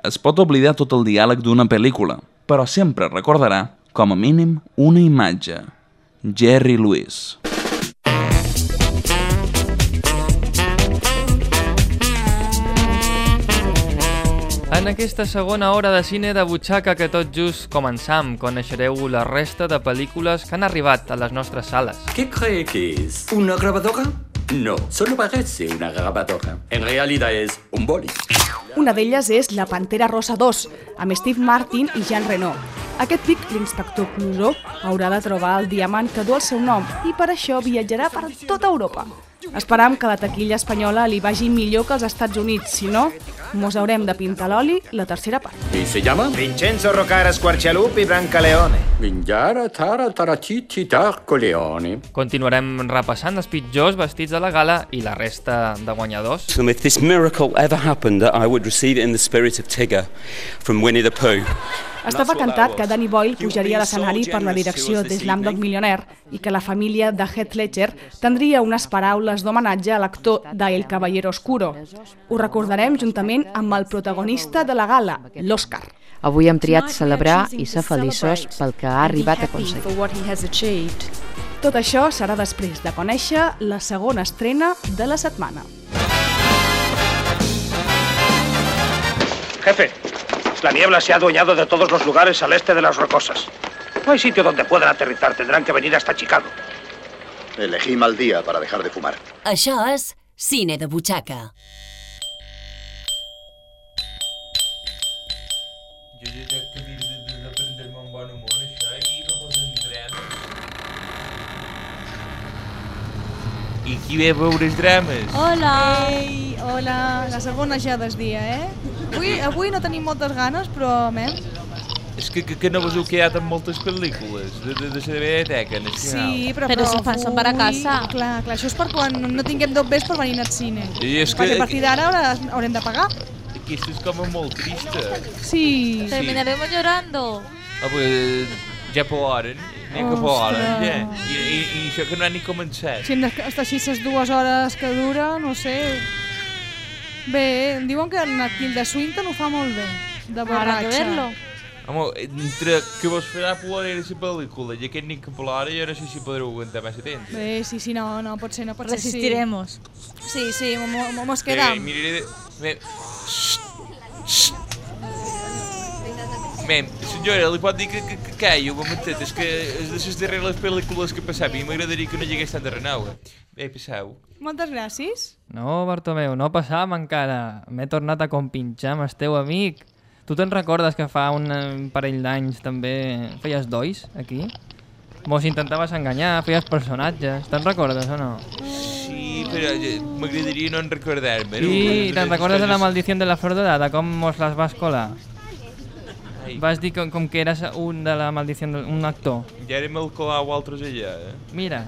Es pot oblidar tot el diàleg d'una pel·lícula, però sempre recordarà, com a mínim, una imatge. Jerry Lewis. En aquesta segona hora de cine de butxaca que tot just començam, coneixereu la resta de pel·lícules que han arribat a les nostres sales. ¿Qué cree que es? ¿Una grabadora? No, solo parece una grabadora. En realidad es un boli. Una d'elles és La Pantera Rosa 2, amb Steve Martin i Jean Reno. Aquest pic, l'inspector Clouseau, haurà de trobar el diamant que du el seu nom i per això viatjarà per tota Europa. Esperam que la taquilla espanyola li vagi millor que als Estats Units, si no, mos haurem de pintar l'oli la tercera part. ¿Y se llama? Vincenzo Rocara Squarcialupi Brancaleone. Vinjara Tara Tarachichi Tarco Leone. Continuarem repassant els pitjors vestits de la gala i la resta de guanyadors. So if this miracle ever happened, that I would receive it in the spirit of Tigger from Winnie the Pooh. Estava cantat que Danny Boyle pujaria a l'escenari per la direcció de Slumdog Millionaire i que la família de Heath Ledger tindria unes paraules d'homenatge a l'actor d'El Caballero Oscuro. Ho recordarem juntament amb el protagonista de la gala, l'Oscar. Avui hem triat celebrar i ser feliços pel que ha arribat a aconseguir. Tot això serà després de conèixer la segona estrena de la setmana. Jefe, la niebla se ha adueñado de todos los lugares al este de las rocosas. No hay sitio donde puedan aterrizar, tendrán que venir hasta Chicago. Elegí mal día para dejar de fumar. Això és Cine de Butxaca. Jo ja crec que havia de, de, de prendre-me un bon humor, això, i no drames. I qui ve a veure els drames? Hola! Ei, hola! La segona ja del dia, eh? Avui, avui no tenim moltes ganes, però, mem, És que, que, que no vos heu quedat amb moltes pel·lícules de, de, de la biblioteca nacional. Sí, però, Però se fan- són per a casa. Clar, clar, això és per quan no tinguem dobbers per venir al cine. I és que- Perquè a partir d'ara haurem de pagar. Aquesta és com molt trista. Sí. Terminaremos llorando. Ah, pues, ja ploren, n'hi que ploren, ja. I, i, I això que no ha ni començat. Si hem d'estar així les dues hores que dura, no sé... Bé, em diuen que aquí el de Swinton ho fa molt bé, de Habrá que borratxa. verlo. Home, entre que vos farà plorar la pel·lícula i aquest nit que plora, jo no sé si podreu aguantar massa temps. Bé, sí, sí, no, no pot ser, no pot ser. Resistiremos. Sí, sí, mo- mos Eh, quedam. miraré de... Mem... Xxt, xxt. Mem, senyora, li pot dir que, que, que callo, un momentet, és que és de les pel·lícules que passava i m'agradaria que no hi hagués tanta renau. Bé, passau. Moltes gràcies. No, Bartomeu, no passam encara. M'he tornat a compinxar amb el teu amic. Tu te'n recordes que fa un eh, parell d'anys també feies dois, aquí? Mos intentaves enganyar, feies personatges. Te'n recordes o no? Sí, però eh, m'agradaria no en recordar-me. I te'n recordes de la maldició de la flor dorada, com mos les vas colar? Vas dir com, com que eres un de la maldició, un actor. Ja érem el Colau altres allà, eh? Mira.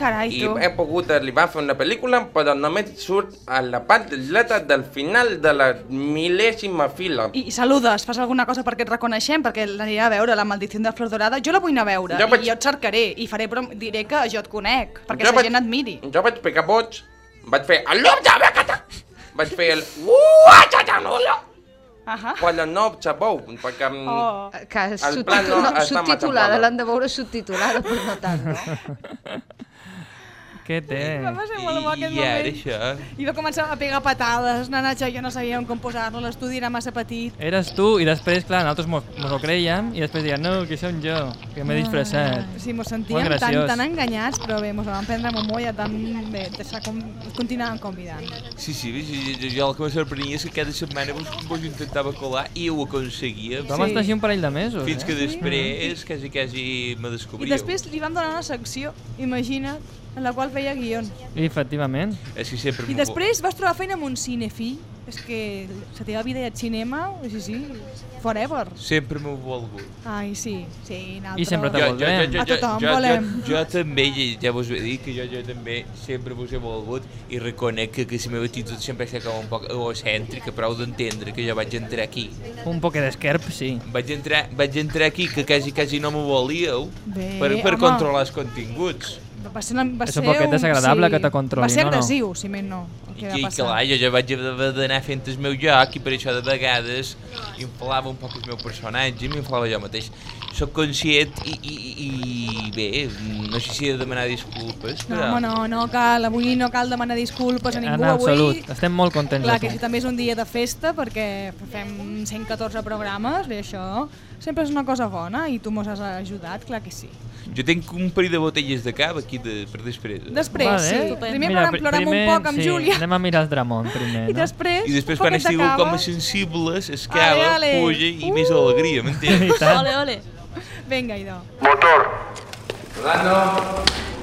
Carai, I tu. he pogut arribar a fer una pel·lícula, però només surt a la part dreta del final de la mil·lèsima fila. I, I saludes, fas alguna cosa perquè et reconeixem, perquè l'aniré a veure, la maldició de Flor Dorada. Jo la vull anar a veure, Jo i vaig- jo et cercaré, i faré, però diré que jo et conec, perquè Jo la vaig- gent admiri. Jo vaig pegar boig, vaig fer el llop de becata, vaig fer el uatxatxanulo, Ahà. però no sabeu, perquè mm, Oh. Que el plan no no, subtitulada, l'han de veure subtitulada, però no tant, no? Què té? Va ser molt bo aquest I moment. això... I va començar a pegar patades, nanatxa, jo no sabíem com posar-lo, l'estudi era massa petit. Eres tu, i després, clar, nosaltres mos, mos ho creiem, i després diuen, no, que som jo, que m'he disfressat. Sí, mos sentíem tan, tan enganyats, però bé, mos vam prendre molt molt, ja tan bé, deixar com... continuàvem convidant. Sí, sí, sí, jo, jo el que me sorprenia és que cada setmana vos, vos intentava colar i ho aconseguia. Vam estar així un parell de mesos, Fins eh? que després, quasi, quasi me I descobríeu. després li vam donar una secció, imagina't, en la qual feia guions. I, efectivament. És que sempre I després vas trobar feina amb un cinefi. És que la teva vida al cinema, sí, sí, forever. Sempre m'ho volgut. Ai, sí, sí, I sempre te Jo- jo- voldrem. jo- jo- A tothom jo- jo- volem. Jo també, ja- ja vos ho he dit, que jo, jo també sempre vos he volgut i reconec que, que la meva actitud sempre ha com un poc egocèntrica, heu d'entendre que jo vaig entrar aquí. Un poc d'esquerp, sí. Vaig entrar, vaig entrar aquí que quasi, quasi no m'ho volíeu Bé, per, per home. controlar els continguts. Va ser, va És un poquet desagradable sí, que te controlin, Va ser no, no? agressiu, si més no. I, i clar, jo ja vaig haver d'anar fent el meu joc i per això de vegades inflava un poc el meu personatge i m'inflava jo mateix. Soc conscient i, i, i, bé, no sé si he de demanar disculpes, No, però... home, no, no cal, avui no cal demanar disculpes a ningú. En absolut, Avui, estem molt contents clar, que si també és un dia de festa perquè fem 114 programes i això sempre és una cosa bona i tu mos has ajudat, clar que sí. Jo tinc un parell de botelles de cava aquí de, per després. eh? Després, Vale. sí. Primer Mira, Mira, plorem primer, un poc amb sí, Júlia Anem a mirar el Dramont primer, i no? després, I després quan de estigueu cava. com a sensibles, es Ale, cava, ale. puja i més alegria, m'entens? Ole, ole. Vinga, idò.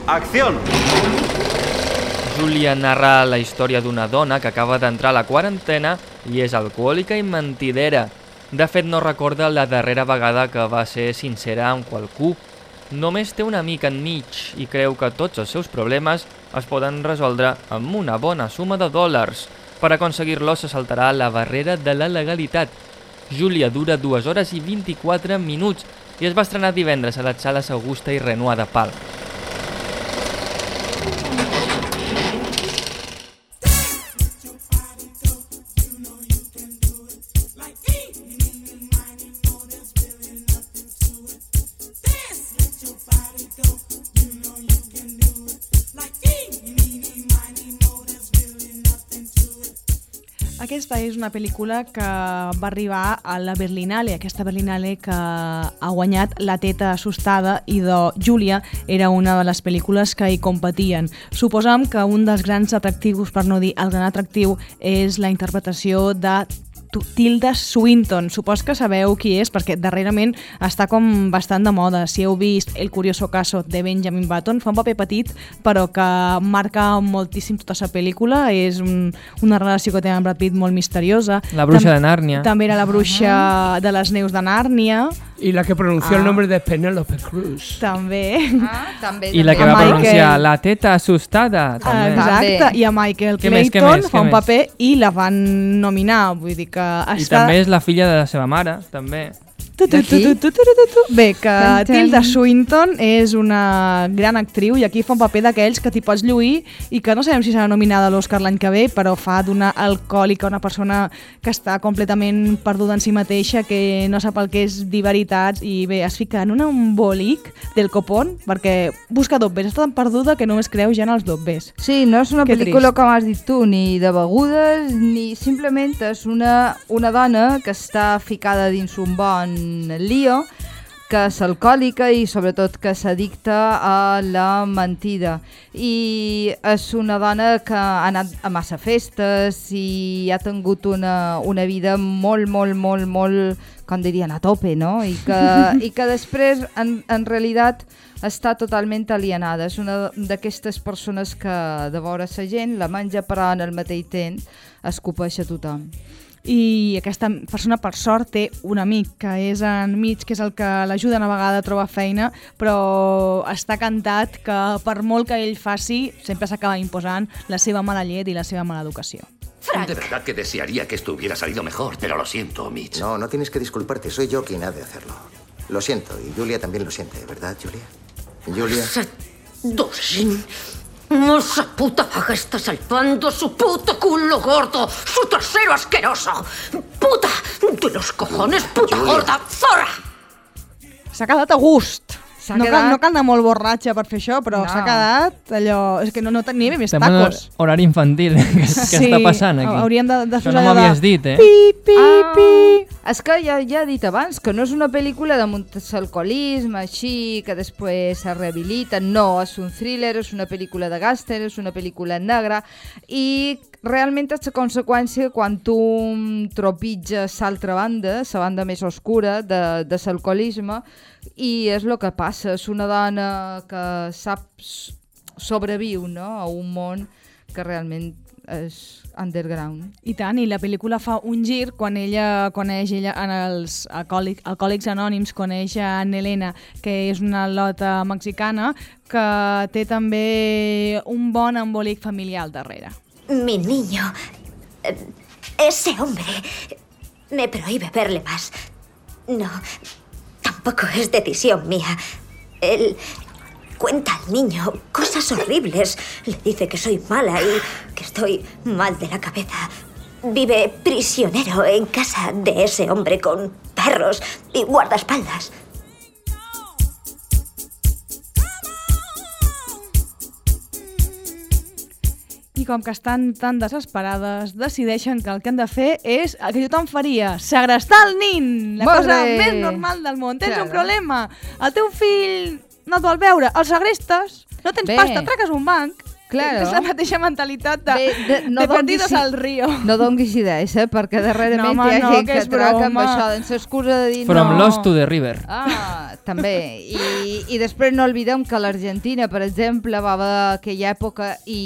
¡Acción! Júlia narra la història d'una dona que acaba d'entrar a la quarantena i és alcohòlica i mentidera. De fet, no recorda la darrera vegada que va ser sincera amb qualcú. Només té una amic enmig i creu que tots els seus problemes es poden resoldre amb una bona suma de dòlars. Per aconseguir-lo se saltarà la barrera de la legalitat. Júlia dura 2 hores i 24 minuts i es va estrenar divendres a les sales Augusta i Renoir de Pal. Una pel·lícula que va arribar a la Berlinale, aquesta Berlinale que ha guanyat La teta assustada i de Júlia era una de les pel·lícules que hi competien. Suposam que un dels grans atractius, per no dir el gran atractiu, és la interpretació de Tilda Swinton. Supos que sabeu qui és, perquè darrerament està com bastant de moda. Si heu vist El curioso caso de Benjamin Button, fa un paper petit, però que marca moltíssim tota la pel·lícula. És un, una relació que té amb Brad Pitt molt misteriosa. La bruixa Tam- de Nàrnia. També era la bruixa de les neus de Nàrnia. Y la que pronunció Ah. el nombre de Penélope Cruz. També. Ah, també. I la que A va Michael. pronunciar la teta assustada. També. Exacte, i a Michael Què més, què Clayton més, fa un més? paper i la van nominar, vull dir que I està... també és la filla de la seva mare, també. Tu, tu, tu, tu, tu, tu, tu, tu. Bé, que Tan, tan. Tilda Swinton és una gran actriu i aquí fa un paper d'aquells que t'hi pots lluir i que no sabem si serà nominada a l'Oscar l'any que ve, però fa d'una alcohòlica, una persona que està completament perduda en si mateixa, que no sap el que és dir veritats i bé, es fica en un embolic del copón perquè busca dobbers, està tan perduda que només creu ja en els dobbers. Sí, no és una Que pel·lícula, trist. com has dit tu, ni de begudes, ni simplement és una, una dona que està ficada dins un bon lío, que és alcohòlica i sobretot que s'addicta a la mentida. I és una dona que ha anat a massa festes i ha tingut una, una vida molt, molt, molt, molt, com dirien, a tope, no? I que, i que després, en, en realitat, està totalment alienada. És una d'aquestes persones que, de veure la gent, la menja però en el mateix temps escopeix a tothom. I aquesta persona per sort té un amic que és enmig, que és el que l'ajuda una vegada a trobar feina, però està cantat que per molt que ell faci sempre s'acaba imposant la seva mala llet i la seva mala educació. De verdad que desearía que esto hubiera salido mejor, pero lo siento, Mitch. No, no tienes que disculparte. Soy yo quien ha de hacerlo. Lo siento, y Julia también lo siente, ¿verdad, Julia? Julia. Dorin. No esa puta vaga está salvando su puto culo gordo, su trasero asqueroso. Puta de los cojones, puta Julia. gorda, zorra. S'ha quedat a gust. No, cal, quedat- no cal anar molt borratxa per fer això, però No. s'ha quedat allò... És que no, no tenia més Estem en tacos. horari infantil. Què Sí, està passant aquí? hauríem de- de Això no allò de- m'havies dit, eh? Pi, pi, Ah, pi. És que ja, ja he dit abans que no és una pel·lícula de alcoholisme així, que després es rehabilita. No, és un thriller, és una pel·lícula de gàster, és una pel·lícula negra i realment és la conseqüència quan tu tropitges l'altra banda, la banda més oscura de, de l'alcoholisme i és el que passa, és una dona que sap sobreviu no? a un món que realment és underground. I tant, i la pel·lícula fa un gir quan ella coneix ella en els alcohòlics, alcohòlics anònims, coneix a Helena, que és una lota mexicana, que té també un bon embolic familiar darrere. Mi niño. Ese hombre me prohíbe verle más. No, tampoco es decisión mía. Él cuenta al niño cosas horribles. Le dice que soy mala y que estoy mal de la cabeza. Vive prisionero en casa de ese hombre con perros y guardaespaldas. I com que estan tan desesperades, decideixen que el que han de fer és el que tothom faria, segrestar el nin! La Molt cosa bé. més normal del món. Tens un Claro. problema, el teu fill no et vol veure, el segrestes, no tens Bé. pasta, traques un banc. Claro. És la mateixa mentalitat de, Bé, de, de perdidos al río. No donguis idees, eh? Perquè darrerament No, home, hi ha no, gent que que, és traca amb això, doncs l'excusa de dir From no. Lost to the River. Ah, també. I, I després no oblidem que l'Argentina, per exemple, va haver aquella època i,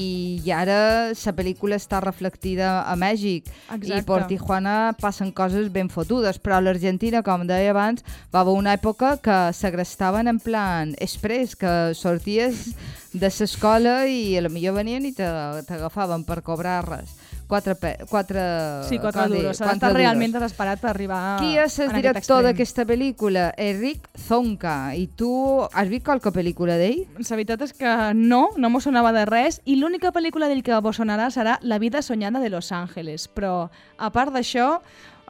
i ara la pel·lícula està reflectida a Mèxic. Exacte. I per Tijuana passen coses ben fotudes, però l'Argentina, com deia abans, va haver una època que segrestaven en plan express, que sorties de l'escola i a la millor venien i t'agafaven per cobrar res. Quatre, quatre, Sí, quatre dir, duros. S'ha d'estar realment desesperat per arribar Qui és el director d'aquesta pel·lícula? Enric Zonca. I tu has vist qualque pel·lícula d'ell? La veritat és que no, no m'ho sonava de res i l'única pel·lícula d'ell que vos sonarà serà La vida soñada de Los Ángeles. Però, a part d'això,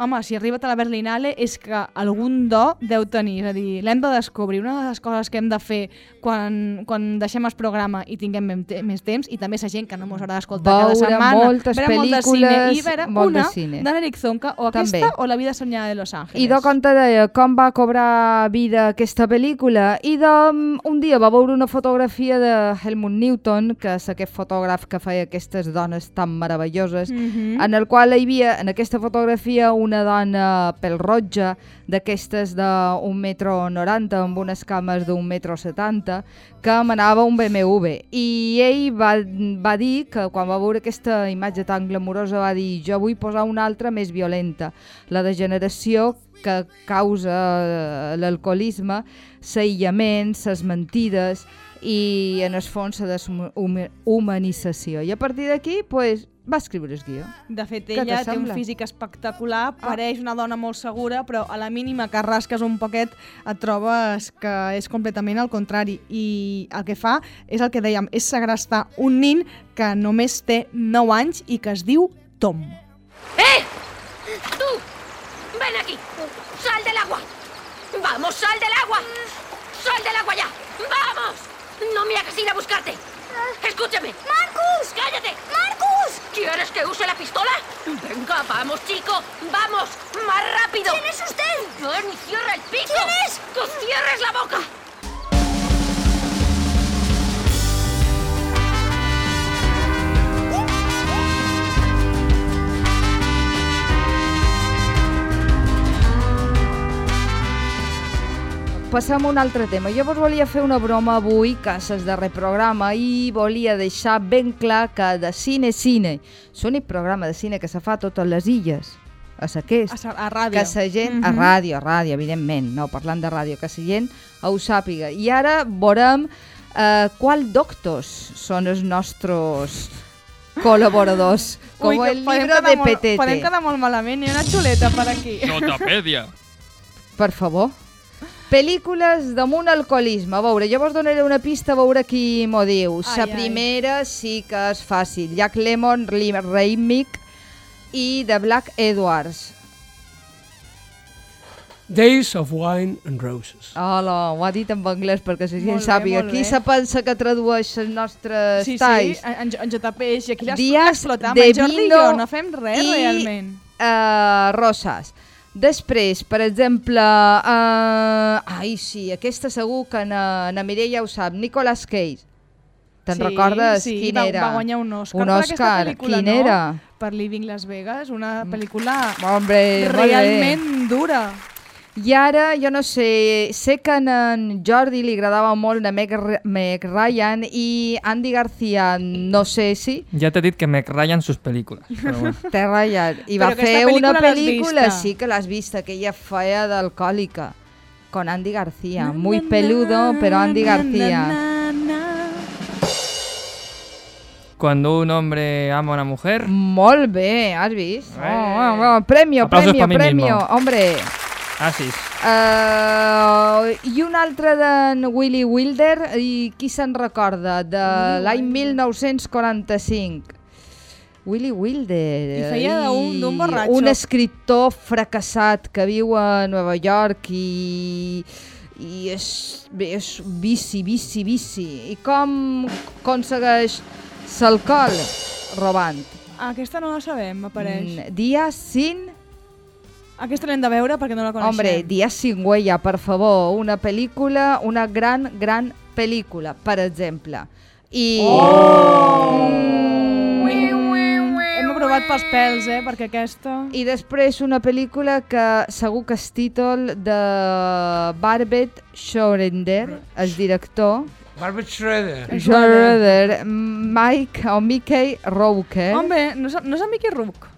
home, si arriba a la Berlinale és que algun do deu tenir. És a dir, l'hem de descobrir. Una de les coses que hem de fer quan, quan deixem el programa i tinguem més te- més temps, i també la gent que no mos haurà d'escoltar cada Veure setmana, moltes veure molt de cine, i veure molt de una cine. d'Enric Zonca, o aquesta També. o La vida soñada de Los Ángeles. I de com te deia, com va cobrar vida aquesta pel·lícula? I de, mm, un dia va veure una fotografia de Helmut Newton, que és aquest fotògraf que feia aquestes dones tan meravelloses, Mhm. en el qual hi havia, en aquesta fotografia, una dona pel-roja, d'aquestes d'un metro 90 amb unes cames d'un metro 70 que manava un BMW i ell va, va dir que quan va veure aquesta imatge tan glamurosa va dir jo vull posar una altra més violenta la degeneració que causa l'alcoholisme l'aïllament, les mentides i en el fons la deshumanització i a partir d'aquí pues, va escriure el guió De fet, ella té un físic espectacular, pareix una dona molt segura, però a la mínima que rasques un poquet et trobes que és completament al contrari. I el que fa és el que dèiem, és segrestar un nin que només té 9 anys i que es diu Tom. ¡Eh! ¡Tú! ¡Ven aquí! ¡Sal del agua! ¡Vamos, sal del agua! ¡Sal del agua ya! ¡Vamos! No me hagas ir a buscarte. Escúchame. ¡Marcus! ¡Cállate! ¡Marcus! ¿Quieres que use la pistola? Venga, vamos, chico. ¡Vamos! ¡Más rápido! ¿Quién es usted? Ven y cierra el pico. ¿Quién es? ¡Que cierres la boca! Passem a un altre tema. Jo vos volia fer una broma avui, que és el darrer programa, i volia deixar ben clar que de Cine Cine, l'únic programa de cine que se fa a totes les illes, és aquest. A, sa- a ràdio. Que la gent, a Mhm. ràdio, a ràdio, evidentment, no, parlant de ràdio, que la gent ho sàpiga. I ara veurem eh, qual doctors són els nostres col·laboradors, com Ui, el llibre de molt- Petete. Podem quedar molt malament, hi ha una xuleta per aquí. Notapèdia. Per favor. Pel·lícules damunt alcoholisme. A veure, jo vos donaré una pista a veure qui m'ho diu. Ai, La ai. primera sí que és fàcil. Jack Lemmon, Lee Raimick i The Black Edwards. Days of Wine and Roses. Hola, ho ha dit en anglès perquè la gent sàpiga. Qui se pensa que tradueix els nostres Sí, sí, talls? en, en, en JP, i aquí l'explotam. de En Jordi i Vino jo no fem res, i, realment. Uh, Rosas. Després, per exemple, uh, ai sí, aquesta segur que na, na Mireia ho sap, Nicolas Cage. Te'n sí, recordes sí, quin va, era? Va guanyar un Oscar Un per aquesta pel·lícula, quin no? era? Per Living Las Vegas, una pel·lícula Hombre, molt bé. realment dura. I ara, jo no sé, sé que a en Jordi li agradava molt a Meg, Meg Ryan i Andy García, no sé si, Ja t'he dit que me rayan sus pel·lícules. Però bueno. té Ryan, i va fer una pel·lícula sí que l'has vista, que ella feia d'alcohòlica, con Andy García, muy peludo, pero Andy García. Cuando un hombre ama a una mujer... Molt bé, has vist? Eh. Oh, oh, oh, premio, Aplausos premio, premio, mismo. Hombre. Asis. Uh, I un altre d'en Willy Wilder, i qui se'n recorda? De l'any 1945. Willy Wilder. I feia d'un- d'un borratxo. Un escriptor fracassat que viu a Nova York i, i és, bé, és vici, vici, vici. I com aconsegueix l'alcohol? Robant. Ah, aquesta no la sabem, m'apareix. Mm, Dia sin... Aquesta l'hem de veure perquè no la coneixem. Hombre, Dia sin huella, per favor. Una pel·lícula, una gran, gran pel·lícula, per exemple. I... Hem aprovat pels pèls, eh, perquè aquesta... I després una pel·lícula que segur que és títol de Barbet Schorender, el director. Barbet Schroeder. Schroeder, Mike o Mickey Rourke. Home, no és, no és en Mickey Rourke.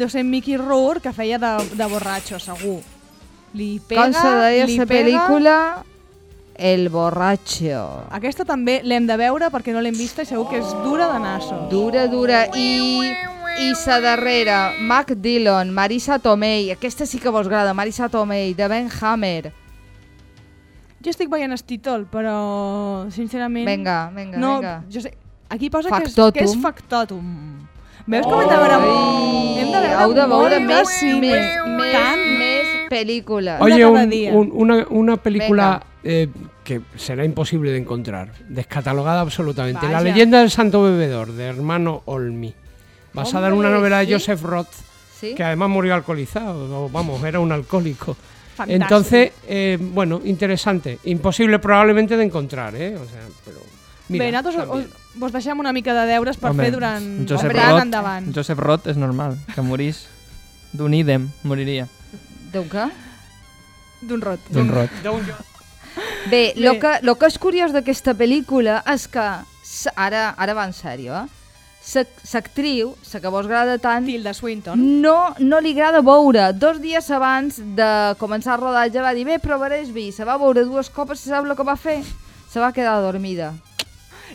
Deu ser Mickey Rourke que feia de, de borratxo, segur. Li pega, Com se deia li pega... pel·lícula? El borratxo. Aquesta també l'hem de veure perquè no l'hem vista i segur que és dura de nassos. Dura, dura. I, i sa darrera, Mac Dillon, Marisa Tomei. Aquesta sí que vos agrada, Marisa Tomei, de Ben Hammer. Jo estic veient el títol, però sincerament... Venga, venga, no, venga. Jo sé, aquí posa que és, Factotum. que és factotum. Heu de veure moltes, més, sí, més, més, tant. més pel·lícules. Oye, un- un- una, una película eh, que será imposible de encontrar, descatalogada absolutamente. La leyenda del santo bebedor, de hermano Olmi, basada en una Hombre, novela de. Joseph Roth, ¿Sí? que además murió alcoholizado, vamos, era un alcohólico. Fantástico. Entonces, eh, bueno, interesante. Imposible probablemente de encontrar, ¿eh? O sea, pero... Mira, también. us, vos deixem una mica de deures per Home, fer durant... Josep Roth, endavant. Josep Roth és normal, que morís d'un ídem, moriria. D'un què? D'un rot. D'un rot. Bé, Bé. lo que, lo que és curiós d'aquesta pel·lícula és que, ara, ara va en sèrio, eh? Sa- L'actriu, la que vos agrada tant, Tilda Swinton. no, no li agrada veure. Dos dies abans de començar el rodatge va dir, bé, provaré el vi. Se va veure dues copes i sap el que va fer? Se va quedar dormida.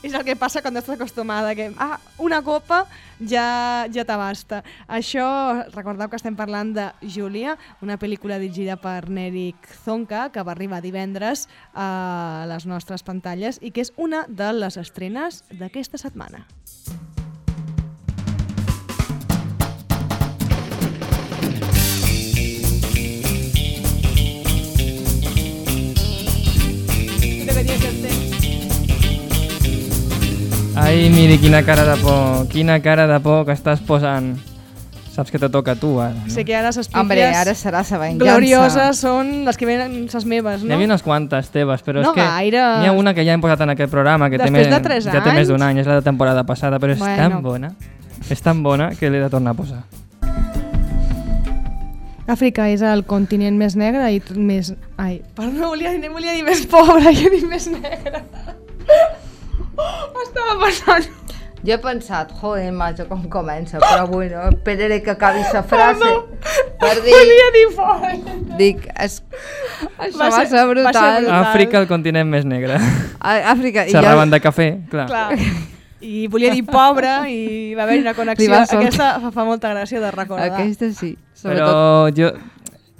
És el que passa quan estàs acostumada, que ah, una copa ja, ja t'abasta. Això, recordeu que estem parlant de Júlia, una pel·lícula dirigida per Nerik Zonka, que va arribar divendres a les nostres pantalles i que és una de les estrenes d'aquesta setmana. El temps. Ai, miri, quina cara de por, quina cara de por que estàs posant. Saps que te toca a tu, ara, no? Sé que ara les Hombre, pífies ara serà venjança. glorioses són les que venen les meves, N'hi no? havia unes quantes teves, però No és que gaire. n'hi ha una que ja hem posat en aquest programa, que té, Després més, de tres ja té més d'un any, és la de temporada passada, però és Bueno. tan bona, és tan bona que l'he de tornar a posar. Àfrica és el continent més negre i més... Ai, perdó, no volia, volia dir més pobre, jo he dit més negre. Estava passant. Jo he pensat, joder, macho, com comença, però bueno, esperaré que acabi la frase per dir... Volia dir fora. Dic, es... això Va va, ser- va ser brutal. Àfrica, el continent més negre. A- Àfrica, i Xerraven de cafè, clar. Clar. I volia dir pobre i va haver una connexió. va. Aquesta fa, molta gràcia de recordar. Aquesta sí. Però jo,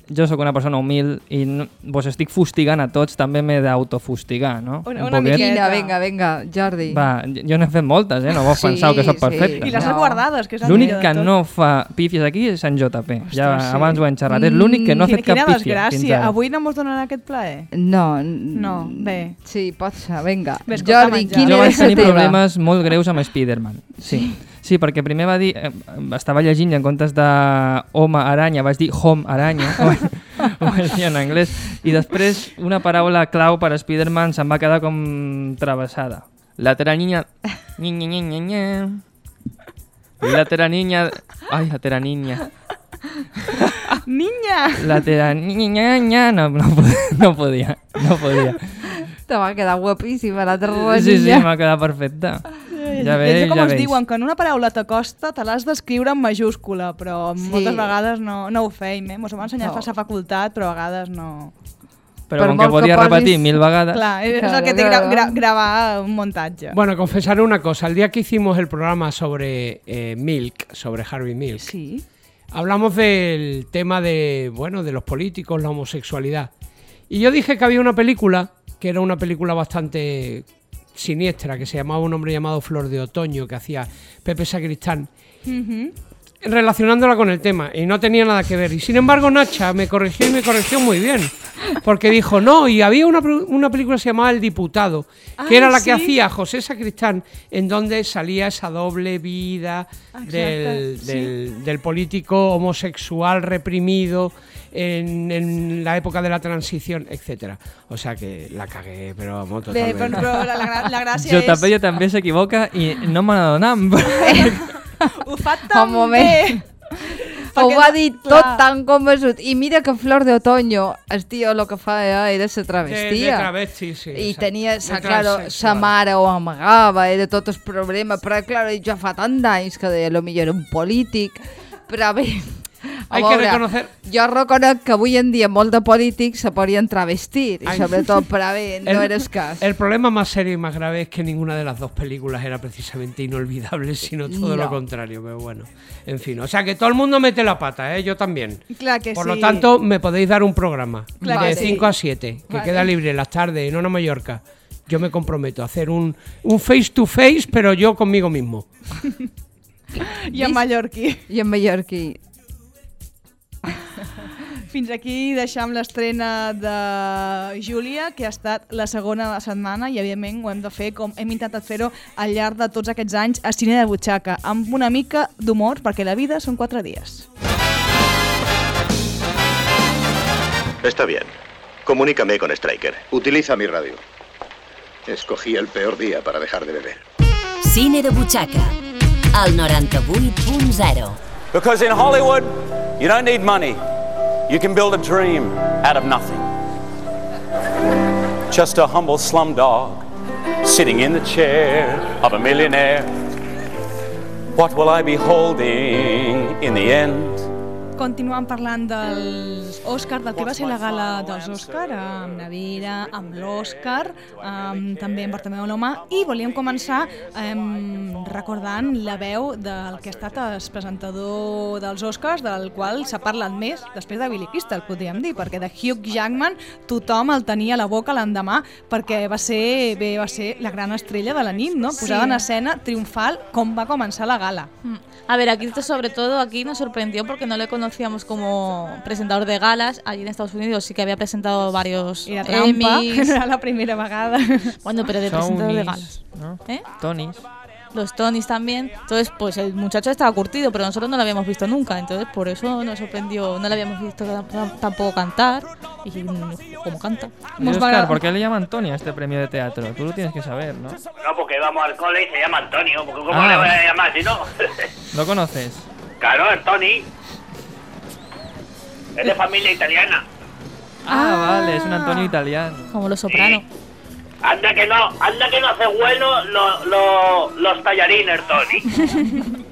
jo sóc una persona humil i no, vos estic fustigant a tots, també m'he d'autofustigar, no? Una- Un una poquet. miqueta. Vinga, vinga, Jordi. Va, jo n'he fet moltes, eh? No vos Sí, penseu que sóc sí. perfecte. I les has guardades, que és el L'únic que no fa pífies aquí és en JP. ja Ostres, sí. abans ho hem xerrat. És l'únic que no ha Quina- fet cap quina pífia fins desgràcia. ara. Avui no mos donaran aquest plaer? No. No, bé. Sí, pot ser, vinga. Ves que està Jordi, menjant. quina Jo vaig és tenir problemes molt greus amb Spider-Man. Sí. Sí, perquè primer va dir... Eh, estava llegint i en comptes de home aranya vaig dir home aranya, ho, ho vaig dir en anglès, i després una paraula clau per a Spider-Man se'n va quedar com travessada. La niña... La niña... Ai, la niña. Niña! La tera niña, niña. No, no, no podia. No podia. Te va quedar guapíssima l'altra roba, Sí, sí, niña. m'ha quedat perfecta. Ja veig, és com ja ens veig. diuen que en una paraula t'acosta te l'has d'escriure en majúscula, però Sí. moltes vegades no, no ho feim, eh? Mos ho van ensenyar No. fa sa facultat, però a vegades no... Però Per com que posis- repetir mil vegades... Clar, és Claro, el que té gra claro. gra gravar un muntatge. Bueno, confesaré una cosa. El día que hicimos el programa sobre eh, Milk, sobre Harvey Milk, Sí. hablamos del tema de, bueno, de los políticos, la homosexualidad. Y yo dije que había una película, que era una película bastante siniestra, que se llamaba Un hombre llamado Flor de Otoño, que hacía Pepe Sacristán, relacionándola con el tema, y no tenía nada que ver. Y sin embargo, Nacha me corrigió y me corrigió muy bien, porque dijo, no, y había una, una película que se llamaba El Diputado, que era la sí. que hacía José Sacristán, en donde salía esa doble vida del, Exacte, sí. del- del político homosexual reprimido en, en la época de la transición, etcétera. O sea que la cagué, pero vamos, totalmente. però, però la, la, la gràcia JP és... també s'equivoca i no me n'adonam. Ho fa tan Un moment. bé. Ho va dir clar. tot tan convençut. I mira que Flor de Otoño, el tio lo que feia era ser De, travestia. de travesti, sí. I exacte. tenia, De sa, claro, sa mare ho amagava, era tot el problema, però claro, ja fa tant d'anys que deia, lo millor era un polític, però bé, a Hay que reconocer- jo reconec que avui en dia molt de polítics se podien travestir, i Ai. sobretot, però bé, no El- el cas. El problema más serio y más grave es que ninguna de las dos películas era precisamente inolvidable, sino todo No. lo contrario. Pero bueno, en fin. O sea que todo el mundo mete la pata, ¿eh? yo también. Clar que Por sí. lo tanto, me podéis dar un programa Claro de que sí. 5 a 7, que Vale. queda libre en las tardes en Ona Mallorca. Yo me comprometo a hacer un, un face to face, pero yo conmigo mismo. I en mallorquí. I en mallorquí. Fins aquí deixam l'estrena de Júlia, que ha estat la segona setmana i, evidentment, ho hem de fer com hem intentat fer-ho al llarg de tots aquests anys a Cine de Butxaca, amb una mica d'humor, perquè la vida són quatre dies. Está bien. Comunícame con Striker. Utiliza mi radio. Escogí el peor día para dejar de beber. Cine de butxaca, al 98.0. Because in Hollywood, you don't need money. You can build a dream out of nothing. Just a humble slumdog sitting in the chair of a millionaire. What will I be holding in the end? Continuem parlant dels Òscar, del que va ser la gala dels Òscar, amb Navira, amb l'Òscar, amb, també amb Bartomeu Loma, i volíem començar um, recordant la veu del que ha estat el presentador dels Oscars, del qual s'ha parlat més després de Billy Crystal, podríem dir, perquè de Hugh Jackman tothom el tenia a la boca l'endemà, perquè va ser, bé, va ser la gran estrella de la nit, no? Sí. posada en escena triomfal com va començar la gala. Mm. A ver, aquí sobre todo aquí nos sorprendió porque no le conocíamos como presentador de galas. Allí en Estados Unidos sí que había presentado varios trampa, Emmys. no era la primera vegada. Bueno, pero de presentador de galas. ¿no? ¿Eh? Tonys. Los Tonys también. Entonces, pues el muchacho estaba curtido, pero nosotros no lo habíamos visto nunca. Entonces, por eso nos sorprendió. No le habíamos visto tam- tampoco cantar. Y mm, cómo canta. Y Oscar, ¿por qué le llaman Tony a este premio de teatro? Tú lo tienes que saber, ¿no? No, porque vamos al cole y se llama Antonio. Porque ¿Cómo Ah. le voy a llamar si no? ¿Lo conoces? claro, es Tony. Es de familia italiana. Ah, vale, es un Antonio italiano. Como los sopranos. Anda que no, anda que no hace bueno lo- lo- los tallarines, Tony.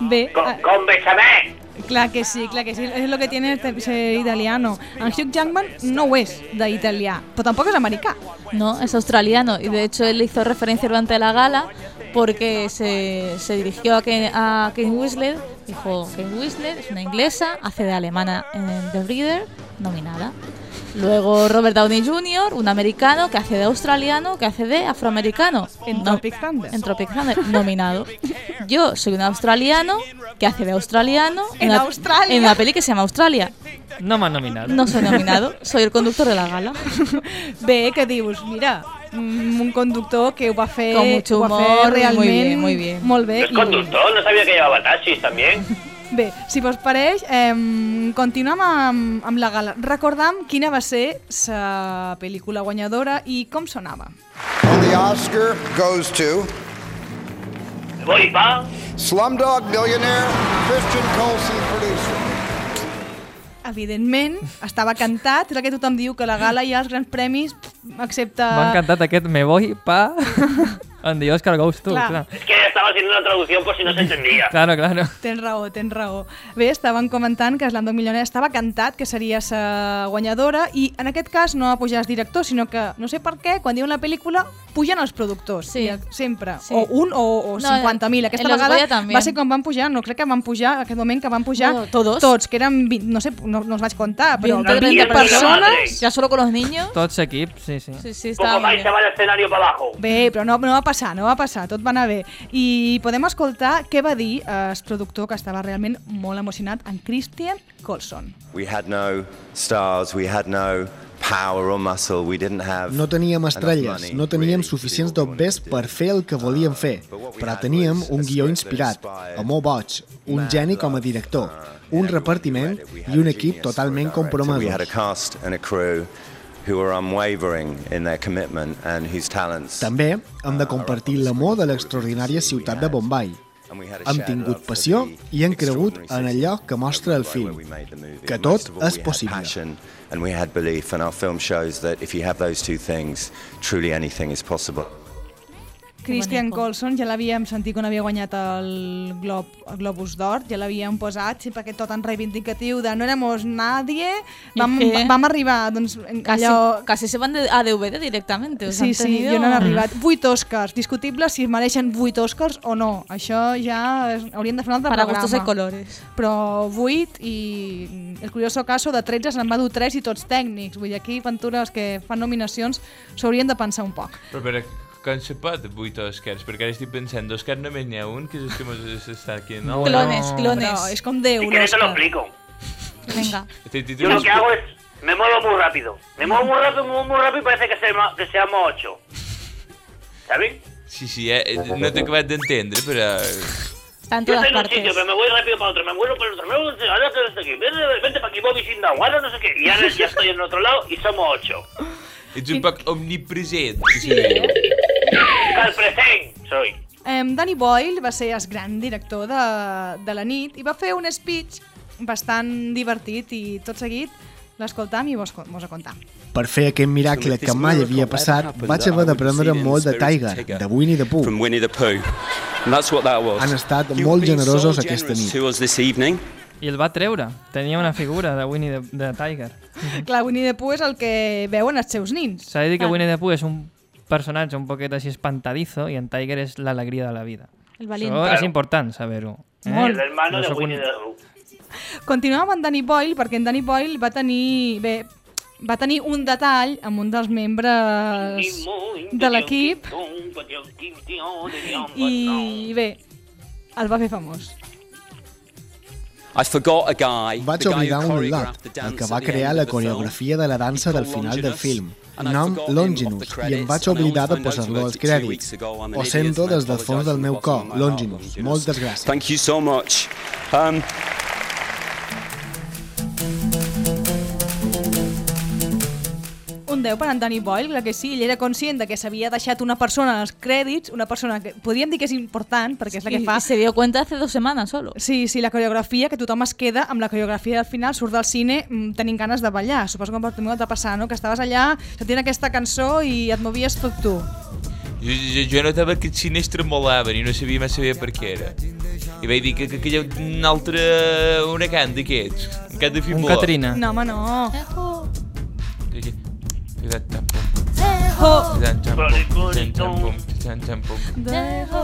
Bé, Con, con bechamel. Clar que sí, clar que sí. És el que tiene este- ser italiano. En Hugh Jackman no ho és d'italià, però tampoc és americà. No, es australiano. Y de hecho él hizo referencia durante la gala porque se, se dirigió a Ken, a Kate Winslet. Dijo, Kate Winslet es una inglesa, hace de alemana en The Reader, nominada. Luego Robert Downey Jr., un americano que hace de australiano, que hace de afroamericano. En No- Tropic Thunder. En Tropic Thunder, nominado. Yo soy un australiano que hace de australiano En una, Australia. en una peli que se llama Australia. No me han nominado. No soy nominado, soy el conductor de la gala. Bé, que dius, mira, un conductor que ho va fer, Con mucho ho va fer humor, muy realment bien, muy bien. molt bé. Es conductor, no sabía que llevaba taxis también. Bé, si vos pareix, eh, continuem amb, amb la gala. Recordam quina va ser sa pel·lícula guanyadora i com sonava. And the Oscar goes to Voy, va. Slumdog Millionaire, Christian Colson, producer. Evidentment, estava cantat, és el que tothom diu, que la gala ha els grans premis, excepte... M'ha encantat aquest Me voy pa... On the Oscar goes to, Clar. clar. Es que estaba haciendo una traducción por si no se entendía. Claro, claro. Tens raó, tens raó. Bé, estaven comentant que Slumdog Millionaire estava cantat, que seria sa guanyadora, i en aquest cas no va pujar els directors, sinó que, no sé per què, quan diuen la pel·lícula, pugen els productors. Sí. Sempre. Sí. O un o, o No, 50.000. Aquesta en vegada va ser quan van pujar, no crec que van pujar, aquest moment que van pujar No, todos. tots, que eren, 20, no sé, no, no els vaig comptar, però 20, 20 persones... Ya solo con los niños. Tots equips, sí, sí. Sí, sí, Poco más se va el escenario para abajo. Bé, però no, no va passar, no va passar, tot va anar bé. I podem escoltar què va dir eh, el productor que estava realment molt emocionat, en Christian Colson. We had no stars, we had no power or muscle, we didn't have No teníem estrelles, no teníem suficients dobbers per fer el que volíem fer, però teníem un guió inspirat, molt boig, un geni com a director, un repartiment i un equip totalment So we had a compromesos. Who were unwavering in their commitment and whose talents També hem de compartir l'amor de l'extraordinària ciutat de Bombay. Hem tingut passió i hem cregut en allò que mostra el film, que tot és possible. and we had belief and our film shows that if you have those two things, truly anything is possible. Christian Colson ja l'havíem sentit quan havia guanyat el, Glob, el Globus d'Or, ja l'havíem posat, sempre aquest to tan reivindicatiu de no éramos nadie, vam, que- vam arribar, doncs, en- Casi, allò... casi se van de- a DVD sea, Sí, han sí, tenido- jo no han arribat. 8 Oscars, discutible si es mereixen 8 Oscars o no. Això ja es, hauríem de fer un altre Para programa. gustos hay colores. Però 8 i el curioso caso de 13 se'n va dur 3 i tots tècnics. Vull dir, aquí Ventures que fan nominacions s'haurien de pensar un poc. Però, però com se pot 8 Oscars? Perquè ara estic pensant, d'Oscar només n'hi ha un, que és el que mos està aquí, no? Clones, clones. Però és com Déu, Si quieres te lo explico. Venga. Te- te- te- Yo lo que hago es, me muevo muy rápido. Me muevo muy rápido, me muevo muy rápido y parece que, se- que seamos ocho. ¿Sabes? Sí, sí, eh, eh, no t'he acabat d'entendre, però... Está en Yo todas en un partes. sitio, pero me voy rápido para otro, me muevo para otro, me muevo para otro, ahora que estoy aquí, vente, vente para aquí, Bobby sin agua, ahora no sé qué. Y ahora ya estoy en otro lado y somos ocho. Ets un poc omnipresent. Sí, eh? Calpresent, soy. Um, Danny Boyle va ser el gran director de, de la nit i va fer un speech bastant divertit i tot seguit l'escoltam i vos, vos a contar. Per fer aquest miracle que mai havia passat, vaig haver d'aprendre molt de Tiger, de Winnie the Pooh. Winnie the Pooh. And that's what that was. Han estat You've molt generosos so aquesta nit. I el va treure. Tenia una figura de Winnie the, the Tiger. Clar, Winnie the Pooh és el que veuen els seus nins. S'ha de dir que Winnie the Pooh és un personatge un poquet així espantadizo i en Tiger és l'alegria de la vida. El valiente. Això és important saber-ho. Eh? El hermano Jo de sóc un- Winnie the Pooh. Continuem amb en Danny Boyle, perquè en Danny Boyle va tenir... Bé, va tenir un detall amb un dels membres de l'equip i bé, el va fer famós. I forgot a guy. Vaig the guy oblidar un the el que va crear la coreografia de la dansa del final del film, nom Longinus, i em vaig oblidar de posar-lo als crèdits. Ho sento des del fons del meu cor, Longinus. Moltes gràcies. Thank you so much. Um, Un 10 per en Danny Boyle, clar que sí, ell era conscient de que s'havia deixat una persona als crèdits, una persona que podríem dir que és important, perquè és la que fa... y se dio cuenta hace dos semanas solo. Sí, sí, la coreografia, que tothom es queda amb la coreografia del final, surt del cine mm, tenint ganes de ballar. Suposo que per tu m'ho de passar, no? Que estaves allà sentint aquesta cançó i et movies tot tu. Jo, jo, jo notava que els cines tremolaven i no sabia massa bé per què era. I vaig dir que, que, que hi ha un altre huracan d'aquests, un can de fimboló. Katrina. No, home, no. Dejo.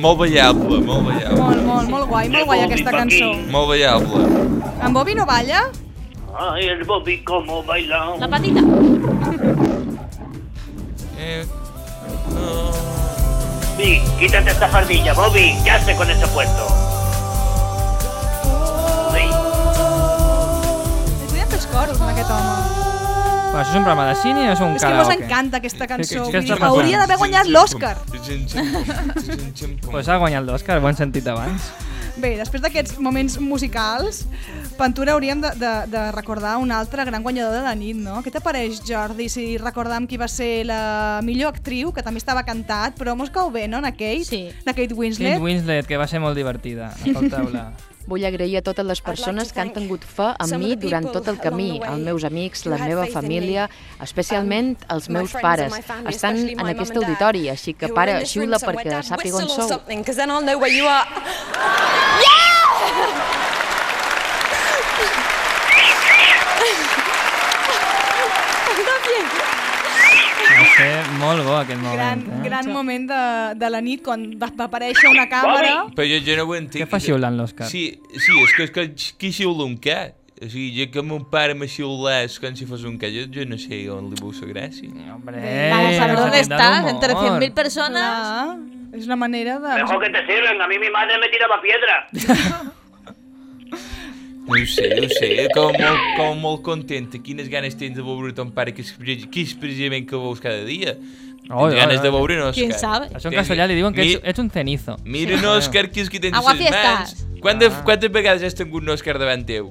Molt ballable, molt ballable. Molt, molt, molt guai, molt guai aquesta cançó. Molt ballable. En Bobby no balla? Ay, el Bobby como baila. La patita. Eh, Sí, quítate esta fardilla, Bobby. ¿Qué hace con ese puesto? Però això és un programa de cine o és un És que mos karaoke? encanta aquesta cançó. dir, està hauria d'haver guanyat l'Oscar. Pues ha guanyat l'Òscar, ho hem sentit abans. Bé, després d'aquests moments musicals, Ventura hauríem de, de, de recordar un altre gran guanyador de la nit, no? Què t'apareix, Jordi, si recordam qui va ser la millor actriu, que també estava cantat, però mos cau bé, no, na Kate? Sí. La Kate Winslet. Kate Winslet, que va ser molt divertida. Escolteu-la. Vull agrair a totes les persones que han tingut fe en mi durant tot el camí, els meus amics, la meva família, especialment els meus pares. Estan en aquest auditori, així que pare, xiula perquè sàpiga on sou. Because then I'll know where you are. Va ser molt bo Gran, moment. Eh? gran moment de, de la nit quan va, va aparèixer una càmera. Però jo, jo no ho entenc. Què fa xiulant l'Òscar? Sí, sí, és que, és que qui xiula un què? O sigui, jo que mon pare me xiulés com si fos un què, jo, jo no sé on li la gràcia. Hombre, Vamos a ver dónde estás, entre 100.000 personas. Clar, és una manera de... Mejor que te sirven. A mí mi madre me tiraba piedra. No ho sé, no ho sé, com molt, com molt contenta. Quines ganes tens de veure ton pare, que és, que és precisament que veus cada dia. Oi, Tens ganes oi, de oi. veure un Òscar. Quién sabe. Això en castellà li diuen que ets, ets un cenizo. Mira un Òscar que és que tens Agua les mans. Quantes, quantes vegades has tingut un Òscar davant teu?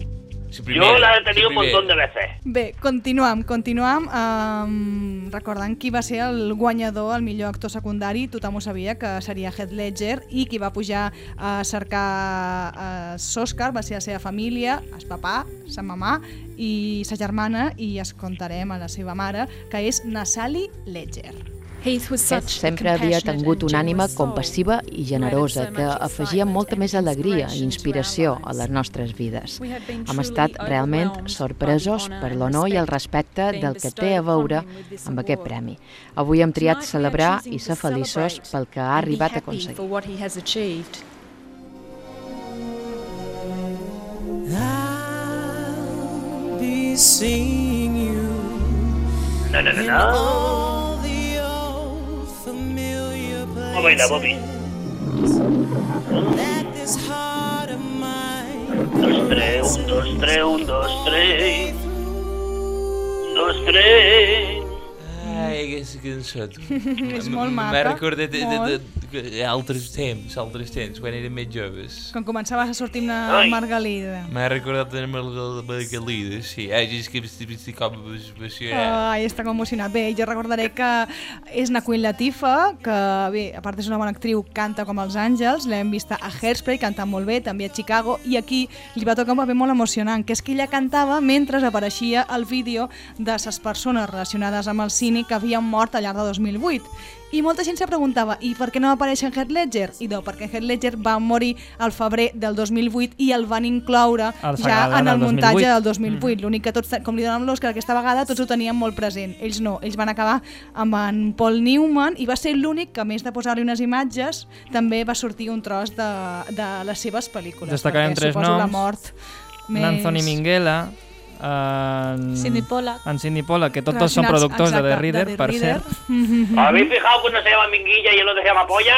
La Yo primera, la he tenido un la primera. montón de veces. Bé, continuam, continuam um, recordant qui va ser el guanyador, el millor actor secundari, tothom ho sabia, que seria Heath Ledger, i qui va pujar a cercar uh, l'Oscar va ser la seva família, el papà, sa mamà i sa germana, i es contarem a la seva mare, que és Nasali Ledger. Heath sempre havia tingut una ànima compassiva i generosa que afegia molta més alegria i inspiració a les nostres vides. Hem estat realment sorpresos per l'honor i el respecte del que té a veure amb aquest premi. Avui hem triat celebrar i ser feliços pel que ha arribat a aconseguir. be seeing you No, no, no, no. No baila, Bobby. Dos, tres, un, dos, tres, un, dos, tres. Un, dos, tres. Ai, aquesta cançó. És molt maca, M'ha recordat de, de, molt. de, de, altres temps, altres temps, quan érem més joves. Quan començaves a sortir una Ai. Margalida. M'ha recordat de la Margalida, sí. Ai, és que estic com emocionat. Ai, està com emocionat. Bé, jo recordaré que és na Queen Latifah, que bé, a part és una bona actriu, canta com els àngels, l'hem vista a Hairspray, canta molt bé, també a Chicago, i aquí li va tocar un paper molt emocionant, que és que ella cantava mentre apareixia el vídeo de les persones relacionades amb el cine que havien mort al llarg de 2008. I molta gent se preguntava, i per què no apareix en Heath Ledger? I no, perquè Heath Ledger va morir al febrer del 2008 i el van incloure Al ja en el del muntatge 2008. del 2008. L'únic que tots, com li donen l'Òscar aquesta vegada, tots ho tenien molt present. Ells no, ells van acabar amb en Paul Newman i va ser l'únic que, a més de posar-li unes imatges, també va sortir un tros de, de les seves pel·lícules. Destacarem tres suposo la noms. mort En Anthony Minghella, en... Cindy Pollack. En Cindy Pollack, que tots dos són productors de exacte, The Reader, de The per Reader. cert. ¿Habéis fijado que uno se llama Minguilla y el otro se llama Polla?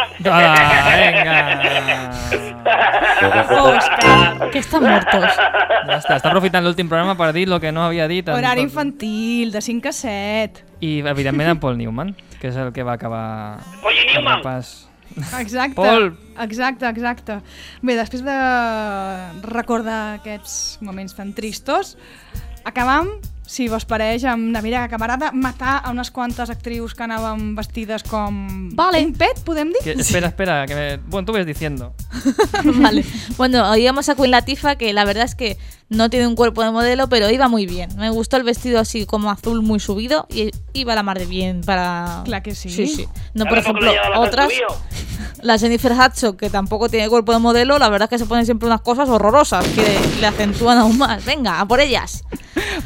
Oscar. Que están muertos. Ja està, està aprofitant l'últim programa per dir el que no havia dit. en Horari tot- infantil, de 5 a 7. I, evidentment, en Paul Newman, que és el que va acabar... Polly Newman! Pas. Exacte, Paul. exacte, exacte. Bé, després de recordar aquests moments tan tristos, acabam, si vos pareix, amb la mira camarada, matar a unes quantes actrius que anaven vestides com... Vale. Un pet, podem dir? Que- espera, espera, que me... bueno, tú ves diciendo. vale. Bueno, oíamos a Queen Latifah, que la verdad es que no tiene un cuerpo de modelo, pero iba muy bien. Me gustó el vestido así como azul muy subido y iba la mar de bien para... Claro que sí. Sí, sí. No, por ¿Sabes por qué ejemplo, otras... La Jennifer Hudson, que tampoco tiene cuerpo de modelo, la verdad es que se ponen siempre unas cosas horrorosas que le acentúan aún más. Venga, a por ellas.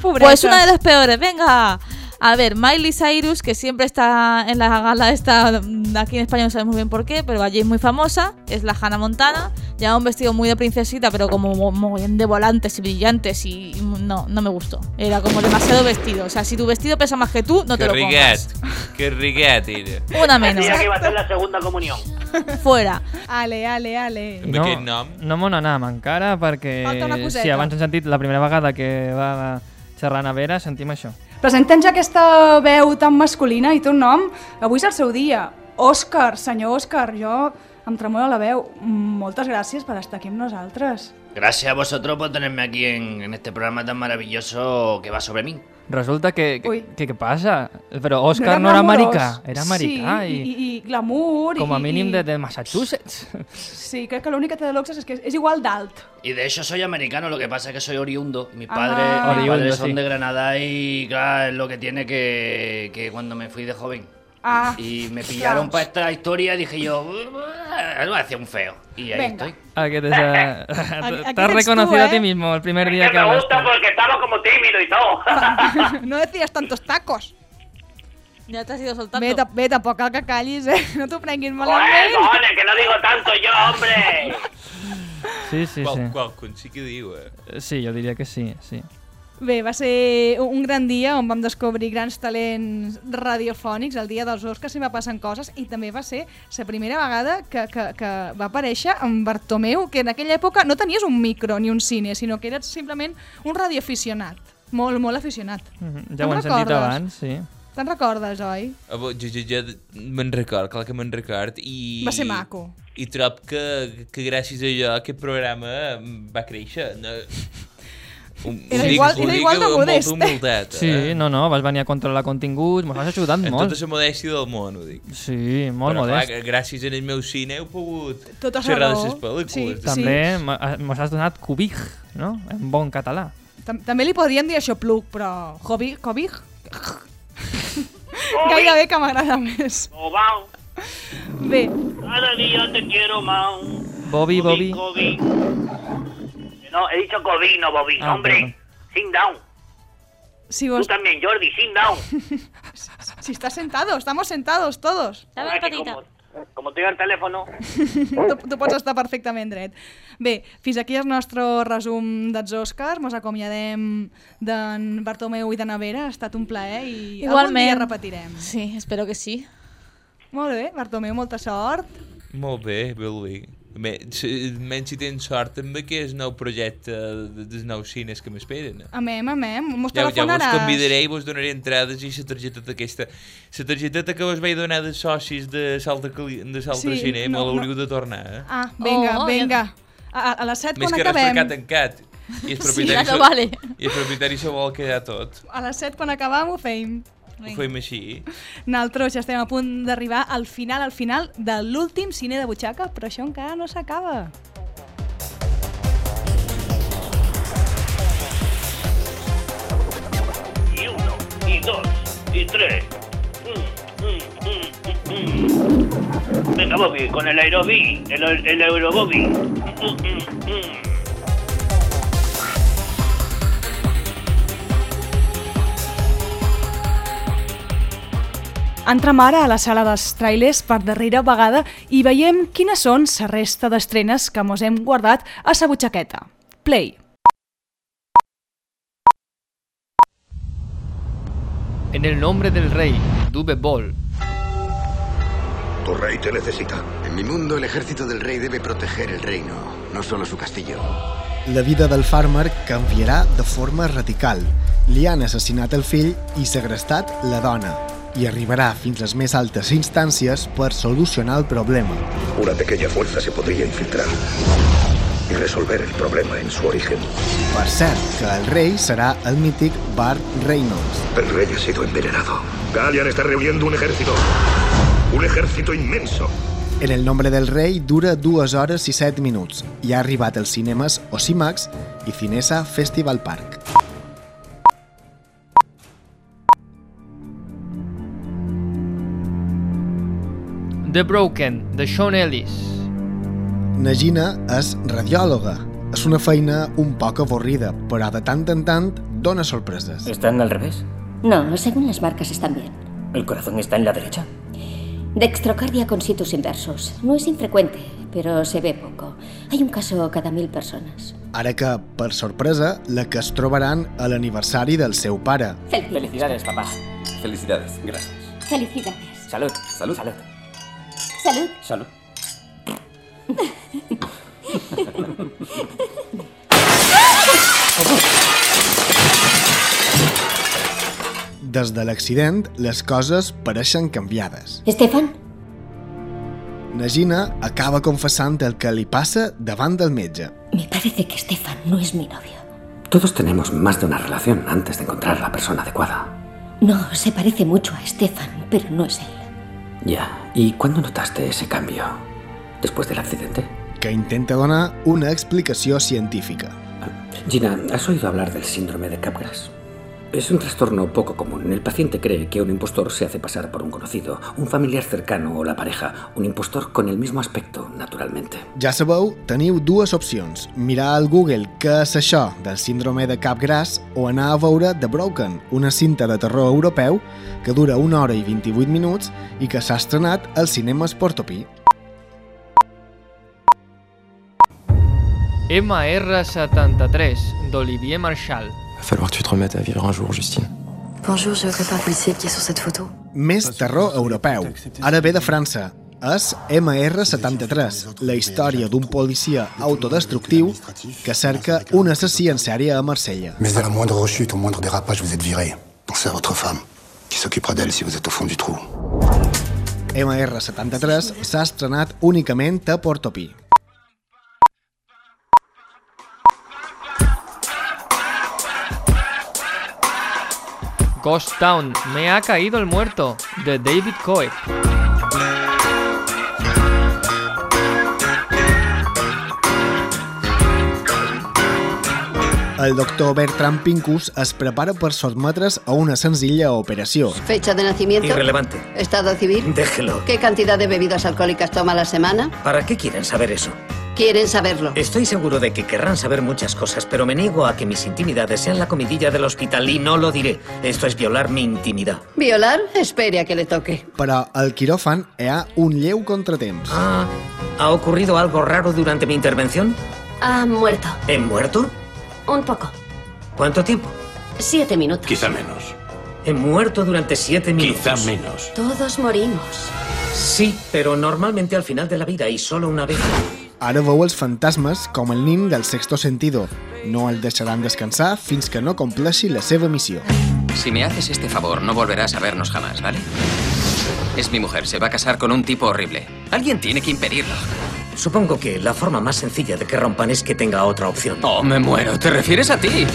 Pues una de las peores, venga. A ver, Miley Cyrus, que siempre está en la gala esta, mm, aquí en España no sabemos bien por qué, pero allí es muy famosa, es la Hannah Montana, lleva un vestido muy de princesita, pero como mo- mogollón de volantes y brillantes y no, no me gustó. Era como demasiado vestido, o sea, si tu vestido pesa más que tú, no te lo rigat, pongas. que rigat era. Una menos. Decía que iba a hacer la segunda comunión. Fuera. Ale, ale, ale. Nom. no m'ho n'anam encara perquè Falta una coseta. si abans hem sentit la primera vegada que va xerrar a Vera, sentim això. Presentem ja aquesta veu tan masculina i té un nom. Avui és el seu dia. Òscar, senyor Òscar, jo em tremola la veu. Moltes gràcies per estar aquí amb nosaltres. Gracias a vosotros por tenerme aquí en, en este programa tan maravilloso que va sobre mí. Resulta que... Ui. que, que què passa? Però Òscar no era, americà, era americà sí, i, i, i glamour. com a mínim de, de Massachusetts. Sí, crec que l'únic que té de luxe és que és igual d'alt. Y de hecho soy americano, lo que pasa es que soy oriundo. Y mis Ah. padres, mis Oriundo, padres son sí. de Granada y claro, es lo que tiene que, que cuando me fui de joven. Ah, Y me pillaron claro. para esta historia y dije yo, no hacía un feo. Y ahí Venga. estoy. Eh, aquí T'has ets reconocido a ti eh? mismo el primer día Es que que me hablaste. gusta porque estaba como tímido y todo. no decías tantos tacos. Ya te has ido soltando. Bé, tampoc cal que callis, eh? No prenguis Joder, malament. cojones, que no digo tanto yo, hombre. Sí, sí, Qual, sí. qualcun sí que diu, eh? Sí, jo diria que sí, sí. Bé, va ser un gran dia on vam descobrir grans talents radiofònics, el dia dels Oscars i va passant coses, i també va ser la primera vegada que, que, que va aparèixer en Bartomeu, que en aquella època no tenies un micro ni un cine, sinó que eres simplement un radioaficionat, molt, molt aficionat. Mhm, Te'n Ja ho hem sentit abans, sí. Te'n recordes, oi? Ah, Jo, jo, jo me'n record, clar que me'n record. I, Va ser maco. I trob que, que gràcies a allò aquest programa va créixer. No? Un, Era dic- igual- era igual de modest, molta eh? Sí, eh? no, no, vas venir a controlar continguts, mos has ajudat En molt. tota la modèstia del món, ho dic. Sí, molt Però, modest. Clar, gràcies al meu cine heu pogut Tota xerrar de les pel·lícules. Sí, També sí. mos has donat cubig, no? En bon català. Tam També li podríem dir això plug, però... Hobby, Hobby? Gairebé que m'agrada més. Obao, Bé, cada día te quiero más. Bobby, Bobby. Kobe. No, he dicho Kobe, no Bobby. Ah, Hombre, perdón. sit down. si Tú vos... también, Jordi, sit down. Si estás sentado, estamos sentados todos. Joder, que como, como estoy al teléfono. tu, tu pots estar perfectament dret. Bé, fins aquí el nostre resum dels Oscars. Mos acomiadem d'en Bartomeu i de Navera. Ha estat un plaer i algun dia Igualment. repetirem. Sí, espero que sí. Molt bé, Bartomeu, molta sort. Molt bé, Billy. Bé, menys si tens sort amb aquest nou projecte de- dels nous cines que m'esperen. Amem, amem. Mos Ja, ja vos telefonaràs. convidaré i vos donaré entrades i la targeteta aquesta. La targeteta que vos vaig donar de socis de l'altre de Sí, cine, no, me no. l'hauríeu de tornar, eh? Ah, vinga, Oh, vinga. A, a les 7 Més quan que res per acabem. cat en cat. I el Sí, propietari, no vale. I el propietari se vol quedar tot. A les 7 quan acabem ho feim. Ho fem així. Nosaltres ja estem a punt d'arribar al final, al final de l'últim cine de butxaca, però això encara no s'acaba. Y uno, y dos, y tres. Mm, mm, mm, mm, mm. Venga, Bobby, con el aerobí, el, el eurobobby. Entrem ara a la sala dels trailers per darrera vegada i veiem quines són la resta d'estrenes que mos hem guardat a sa butxaqueta. Play. En el nombre del rey, Dube Ball. Tu rey te necesita. En mi mundo, el ejército del rey debe proteger el reino, no solo su castillo. La vida del farmer canviarà de forma radical. Li han assassinat el fill i segrestat la dona i arribarà fins les més altes instàncies per solucionar el problema. Una pequeña fuerza se podría infiltrar y resolver el problema en su origen. Per cert, que el rei serà el mític Bart Reynolds. El rey ha sido envenenado. Gallian está reuniendo un ejército. Un ejército inmenso. En el nombre del rei dura 2 hores i 7 minuts i ha arribat als cinemes Ocimax i Cinesa Festival Park. The Broken, de Sean Ellis. Nagina és radiòloga. És una feina un poc avorrida, però de tant en tant dona sorpreses. ¿Están al revés? No, según las marcas están bien. ¿El corazón está en la derecha? Dextrocardia con situs inversos. No es infrecuente, pero se ve poco. Hay un caso cada mil personas. Ara que, per sorpresa, la que es trobaran a l'aniversari del seu pare. Felicidades, papá. Felicidades, gracias. Felicidades. Salud. Salud. Salud. Salud. Salud. Des de l'accident, les coses pareixen canviades. Estefan, Nagina acaba confessant el que li passa davant del metge. Me parece que Stefan no es mi novio. Todos tenemos más de una relación antes de encontrar la persona adecuada. No, se parece mucho a Stefan, pero no es él. Ya. ¿Y cuándo notaste ese cambio? ¿Después del accidente? que intenta donar una explicació científica. Gina, ¿has oído hablar del síndrome de Capgras? Es un trastorno poco común. El paciente cree que un impostor se hace pasar por un conocido, un familiar cercano o la pareja, un impostor con el mismo aspecto, naturalmente. Ja sabeu, teniu dues opcions. Mirar al Google què és això del síndrome de cap gras o anar a veure The Broken, una cinta de terror europeu que dura una hora i 28 minuts i que s'ha estrenat als cinemes Portopí. MR73, d'Olivier Marchal. Falloir que tu te remettes à vivre un jour, Justine. Bonjour, je recrute un policier qui est sur cette photo. Més terror europeu. Ara ve de França. És MR73, la història d'un policia autodestructiu que cerca un assassí en sèrie a Marsella. Mais à la moindre rechute, au moindre dérapage, vous êtes viré. Pensez à votre femme, qui s'occupera d'elle si vous êtes au fond du trou. MR73 s'ha estrenat únicament a Portopí. Ghost Town, me ha caído el muerto, de David Coe. El doctor Bertram Pincus es prepara per sotmetre's a una senzilla operació. Fecha de nacimiento. Irrelevante. Estado civil. Déjelo. ¿Qué cantidad de bebidas alcohólicas toma a la semana? ¿Para qué quieren saber eso? Quieren saberlo. Estoy seguro de que querrán saber muchas cosas, pero me niego a que mis intimidades sean la comidilla del hospital y no lo diré. Esto es violar mi intimidad. ¿Violar? Espere a que le toque. Però al quiròfan hi ha un lleu contratemps. Ah, ¿ha ocurrido algo raro durante mi intervención? Ha muerto. ¿He muerto? Un poco. ¿Cuánto tiempo? Siete minutos. Quizá menos. He muerto durante siete minutos. Quizá menos. Todos morimos. Sí, pero normalmente al final de la vida y solo una vez. Ara veu els fantasmes com el nin del sexto sentido. No el deixaran descansar fins que no compleixi la seva missió. Si me haces este favor, no volverás a vernos jamás, ¿vale? Es mi mujer, se va a casar con un tipo horrible. Alguien tiene que impedirlo. Supongo que la forma más sencilla de que rompan es que tenga otra opción. Oh, me muero. ¿Te refieres a ti?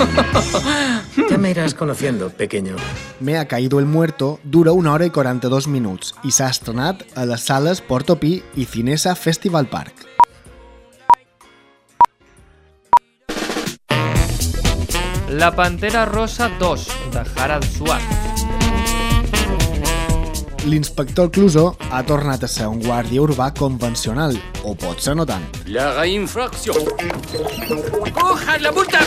ya me irás conociendo, pequeño. Me ha caído el muerto dura una hora i 42 minuts i s'ha estrenat a les sales Portopí i Cinesa Festival Park. La Pantera Rosa 2, de Harald Swart. L'inspector Clouseau ha tornat a ser un guàrdia urbà convencional, o pot ser no tant. La reinfracción. ¡Coja la multa!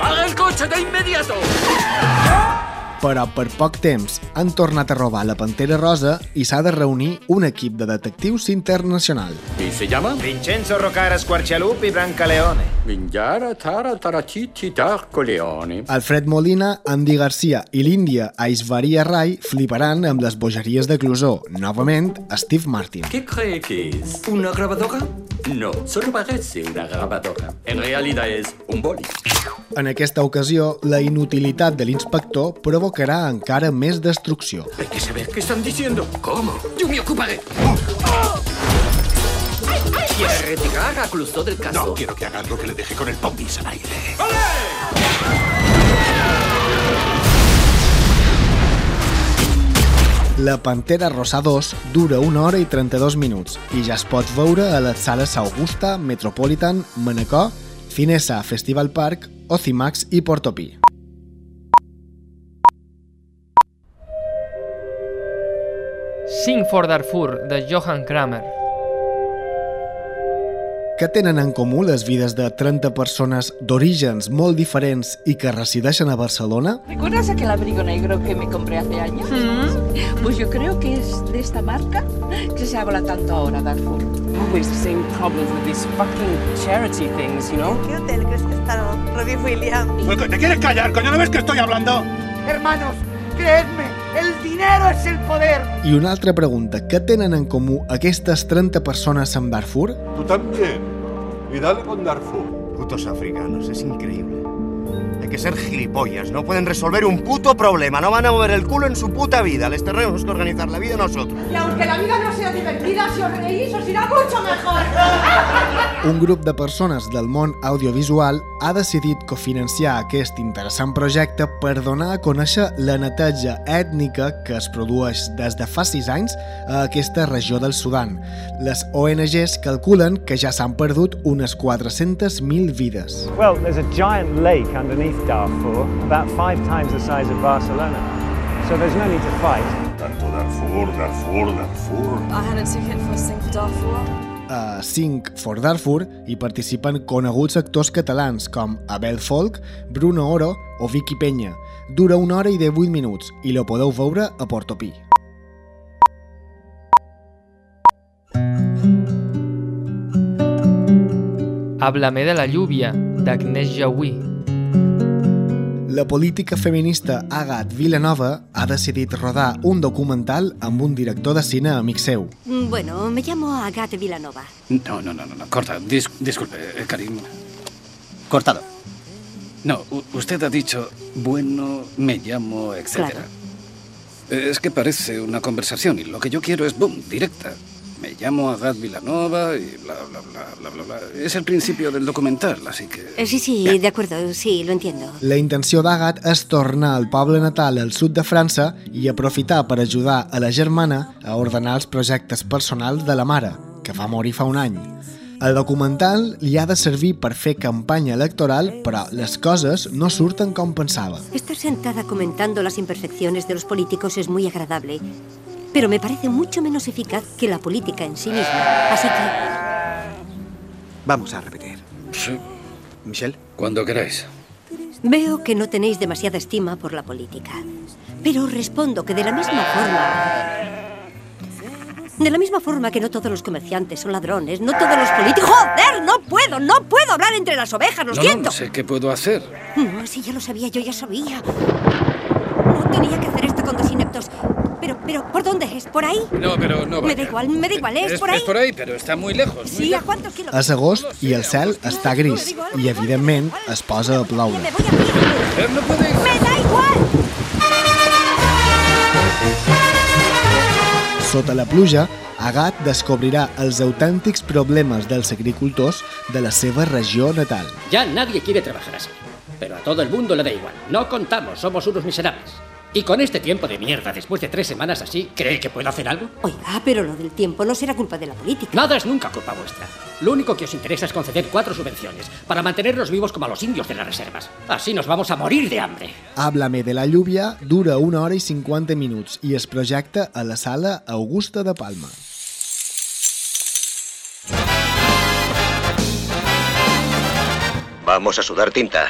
¡Paga el coche de inmediato! Però per poc temps han tornat a robar la Pantera Rosa i s'ha de reunir un equip de detectius internacional. ¿Y se llama? Vincenzo Rocara Squarcialupi Brancaleone. Vingiara Tara Tarachichi Tarcoleone. Alfred Molina, Andy Garcia i l'Índia Aishwarya Rai fliparan amb les bogeries de Clouseau. Novament, Steve Martin. ¿Qué cree que es? ¿Una grabadora? No, solo parece una grabadora. En realidad es un boli. En aquesta ocasió, la inutilitat de l'inspector provocarà encara més destrucció. Hay que saber qué están diciendo. ¿Cómo? Yo me ocuparé. ¿Quiere retirar a Clouseau del caso? No, quiero que hagas lo que le deje con el pompis al aire. La Pantera Rosa 2 dura una hora i 32 minuts i ja es pot veure a les sales Augusta, Metropolitan, Manacor, Cinesa Festival Park, Ocimax i Portopí. Sing for Darfur, de Johan Kramer. Què tenen en comú les vides de 30 persones d'orígens molt diferents i que resideixen a Barcelona? ¿Recuerdas aquel abrigo negro que me compré hace años? Pues yo creo que es de esta marca que se habla tanto ahora, Darfur. Always the same problems with these fucking charity things, you know? ¿Qué hotel crees que está Robbie Williams? ¿Te quieres callar, coño? ¿No ves que estoy hablando? Hermanos, creedme, el dinero es el poder. I una altra pregunta, què tenen en comú aquestes 30 persones amb Darfur? Tú también. Y dale con Darfur. Putos africanos, es increíble. Que ser gilipollas. No pueden resolver un puto problema. No van a mover el culo en su puta vida. Les tenemos que organizar la vida nosotros. Y aunque la vida no sea divertida, si os reís os irá mucho mejor. Un grup de persones del món audiovisual ha decidit cofinanciar aquest interessant projecte per donar a conèixer la neteja ètnica que es produeix des de fa sis anys a aquesta regió del Sudan. Les ONGs calculen que ja s'han perdut unes 400.000 vides. Well, there's a giant lake underneath Darfur, about five times the size of Barcelona. So there's no need to fight. Tanto Darfur, Darfur, Darfur. I had a ticket for Sing for Darfur. A Sync for Darfur hi participen coneguts actors catalans com Abel Folk, Bruno Oro o Vicky Peña. Dura una hora i 18 minuts i lo podeu veure a Portopí. Háblame de la lluvia, d'Agnès Jaoui. La política feminista Agat Vilanova ha decidit rodar un documental amb un director de cine amic seu. Bueno, me llamo Agathe Villanova. No, no, no, no, no. corta. Dis- disculpe, eh, Karim. Cortado. No, usted ha dicho, bueno, me llamo, etc. Claro. Es que parece una conversación y lo que yo quiero es, boom, directa. Me llamo Agat Vilanova y bla, bla, bla, bla, bla, bla. Es el principio del documental, así que... Eh, Sí, sí, de acuerdo, sí, lo entiendo. La intenció d'Agat és tornar al poble natal al sud de França i aprofitar per ajudar a la germana a ordenar els projectes personals de la mare, que va morir fa un any. El documental li ha de servir per fer campanya electoral, però les coses no surten com pensava. Estar sentada comentando las imperfecciones de los políticos es muy agradable, pero me parece mucho menos eficaz que la política en sí misma. Así que Vamos a repetir. Sí. Michelle. Cuando queráis. veo que no tenéis demasiada estima por la política. Pero os respondo que de la misma forma... De la misma forma que no todos los comerciantes son ladrones, no todos los políticos... ¡Joder! ¡No puedo! ¡No puedo hablar entre las ovejas! ¡Lo no, siento! no sé qué puedo hacer. No, sí, ya lo sabía, yo ya sabía. No tenía que hacer esto con dos ineptos. Pero, pero, ¿por dónde es? ¿Por ahí? No, pero no Me da igual, me da igual, ¿es, es por ahí? Es por ahí, pero está muy lejos. muy Sí, ¿a lejos. cuántos kilómetros? És agost i el cel està gris i, evidentment, es posa a ploure. ¡Me da igual! Sota la pluja, Agat descobrirà els autèntics problemes dels agricultors de la seva regió natal. Ya nadie quiere trabajar así. Pero a todo el mundo le da igual. No contamos, somos unos miserables. Y con este tiempo de mierda, después de tres semanas así, ¿cree que puedo hacer algo? Oiga, pero lo del tiempo no será culpa de la política. Nada es nunca culpa vuestra. Lo único que os interesa es conceder cuatro subvenciones para mantenerlos vivos como a los indios de las reservas. Así nos vamos a morir de hambre. Háblame de la lluvia dura una hora i 50 minuts i es projecta a la sala Augusta de Palma. Vamos a sudar tinta.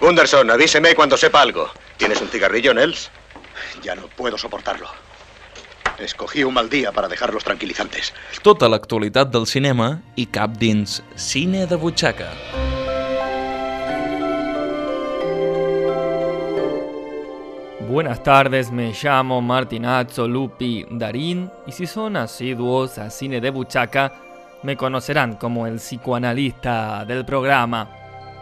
Gunderson, avíseme cuando sepa algo. ¿Tienes un cigarrillo, Nels? Ya no puedo soportarlo. Escogí un mal día para dejar los tranquilizantes. Tota l'actualitat del cinema i cap dins Cine de butxaca. Buenas tardes, me llamo Martinazzo Lupi Darín y si son asiduos a Cine de Buchaca, me conocerán como el psicoanalista del programa.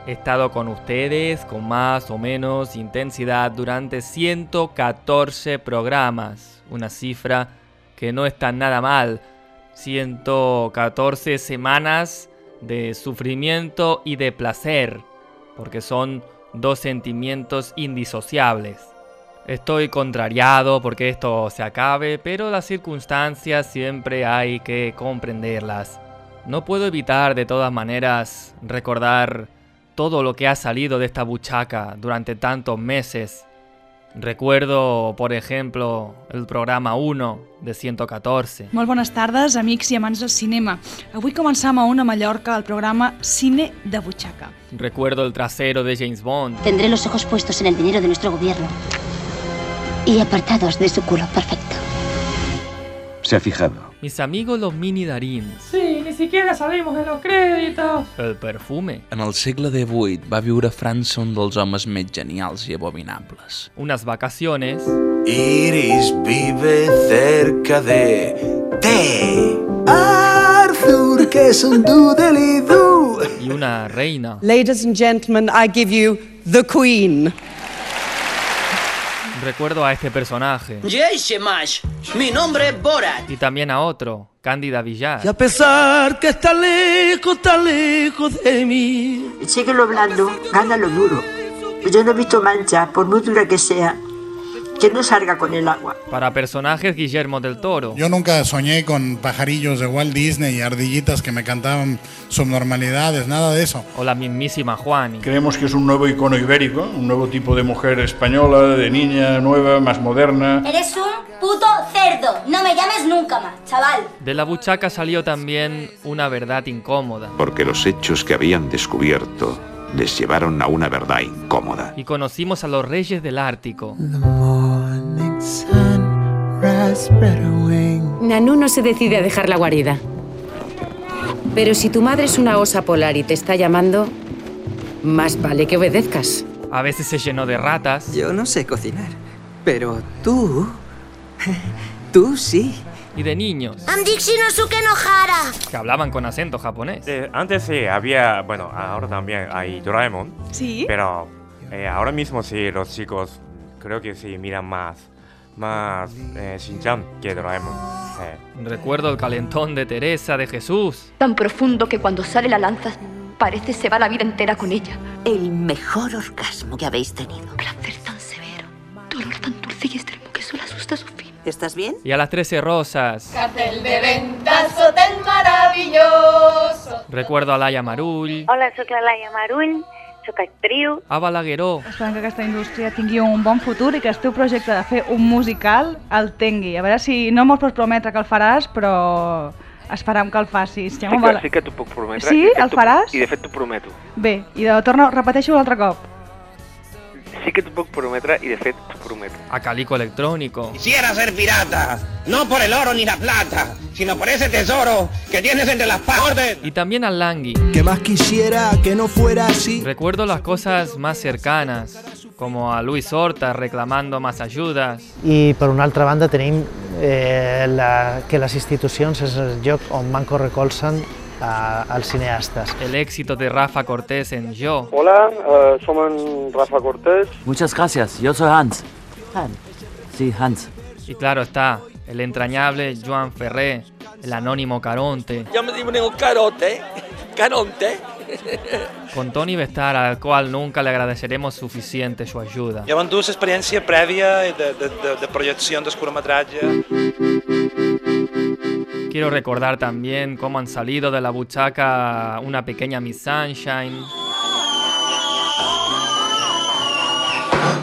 He estado con ustedes con más o menos intensidad durante 114 programas, una cifra que no está nada mal. 114 semanas de sufrimiento y de placer, porque son dos sentimientos indisociables. Estoy contrariado porque esto se acabe, pero las circunstancias siempre hay que comprenderlas. No puedo evitar de todas maneras recordar todo lo que ha salido de esta buchaca durante tantos meses. Recuerdo, por ejemplo, el programa 1 de 114. Molt bones tardes, amics i amants del cinema. Avui començam a una Mallorca al programa Cine de Butxaca. Recuerdo el trasero de James Bond. Tendré los ojos puestos en el dinero de nuestro gobierno y apartados de su culo perfecto. Se ha fijado. Mis amigos los mini darins. Sí, ni siquiera salimos de los créditos. El perfume. En el segle XVIII va viure a França un dels homes més genials i abominables. Unas vacaciones. Iris vive cerca de... ¡Té! Arthur, que es un doodly-doo. Y una reina. Ladies and gentlemen, I give you the Queen. Recuerdo a este personaje. Mi nombre es Borat. Y también a otro, Cándida Villar. Y a pesar que está lejos, está lejos de mí. Síguelo hablando, gánalo duro. Yo no he visto mancha, por muy dura que sea, que no salga con el agua. Para personajes, Guillermo del Toro. Yo nunca soñé con pajarillos de Walt Disney y ardillitas que me cantaban subnormalidades, nada de eso. O la mismísima Juani. Creemos que es un nuevo icono ibérico, un nuevo tipo de mujer española, de niña nueva, más moderna. Eres un puto cerdo. No me llames nunca más, chaval. De la buchaca salió también una verdad incómoda. Porque los hechos que habían descubierto les llevaron a una verdad incómoda. Y conocimos a los reyes del Ártico. Nanú no se decide a dejar la guarida. Pero si tu madre es una osa polar y te está llamando, más vale que obedezcas. A veces se llenó de ratas. Yo no sé cocinar, pero tú... Tú sí. Y de niños. Que hablaban con acento japonés. Eh, antes sí había, bueno, ahora también hay Doraemon. Sí. Pero eh, ahora mismo sí, los chicos creo que sí miran más, más eh, Shin-chan que Doraemon. Sí. Recuerdo el calentón de Teresa, de Jesús. Tan profundo que cuando sale la lanza parece se va la vida entera con ella. El mejor orgasmo que habéis tenido. Placer tan severo, dolor tan dulce y extremo que solo asusta a su fin. ¿Estás bien? Y a las Trece Rosas. Cartel de ventas, hotel maravilloso. Recuerdo a Laia Marull. Hola, la Laia Marull, sóc actriu. A Balagueró. Esperem que aquesta indústria tingui un bon futur i que el teu projecte de fer un musical el tingui. A veure si no mos pots prometre que el faràs, però esperam que el facis. Sí que, sí que t'ho puc prometre. Sí? El faràs? I de fet t'ho prometo. Bé, i de torno, repeteixo un altre cop. Sí que t'ho puc prometre i de fet t'ho prometo. A Calico Electrónico. Quisiera ser pirata, no por el oro ni la plata, sino por ese tesoro que tienes entre las patas. Y también al Langui. Que más quisiera que no fuera así. Recuerdo las cosas más cercanas, como a Luis Horta reclamando más ayudas. I per una altra banda tenim eh, la, que les institucions és el lloc on manco recolzen a, als cineastes. El éxito de Rafa Cortés en Yo. Hola, eh, som en Rafa Cortés. Muchas gracias, yo soy Hans. Hans. Sí, Hans. Y claro está, el entrañable Joan Ferré, el anónimo Caronte, Yo me digo carote, caronte. con Tony Bestar, al cual nunca le agradeceremos suficiente su ayuda. Ja van dues experiència prèvia de, de, de, de del curtmetratge. Quiero recordar también cómo han salido de la buchaca una pequeña Miss Sunshine,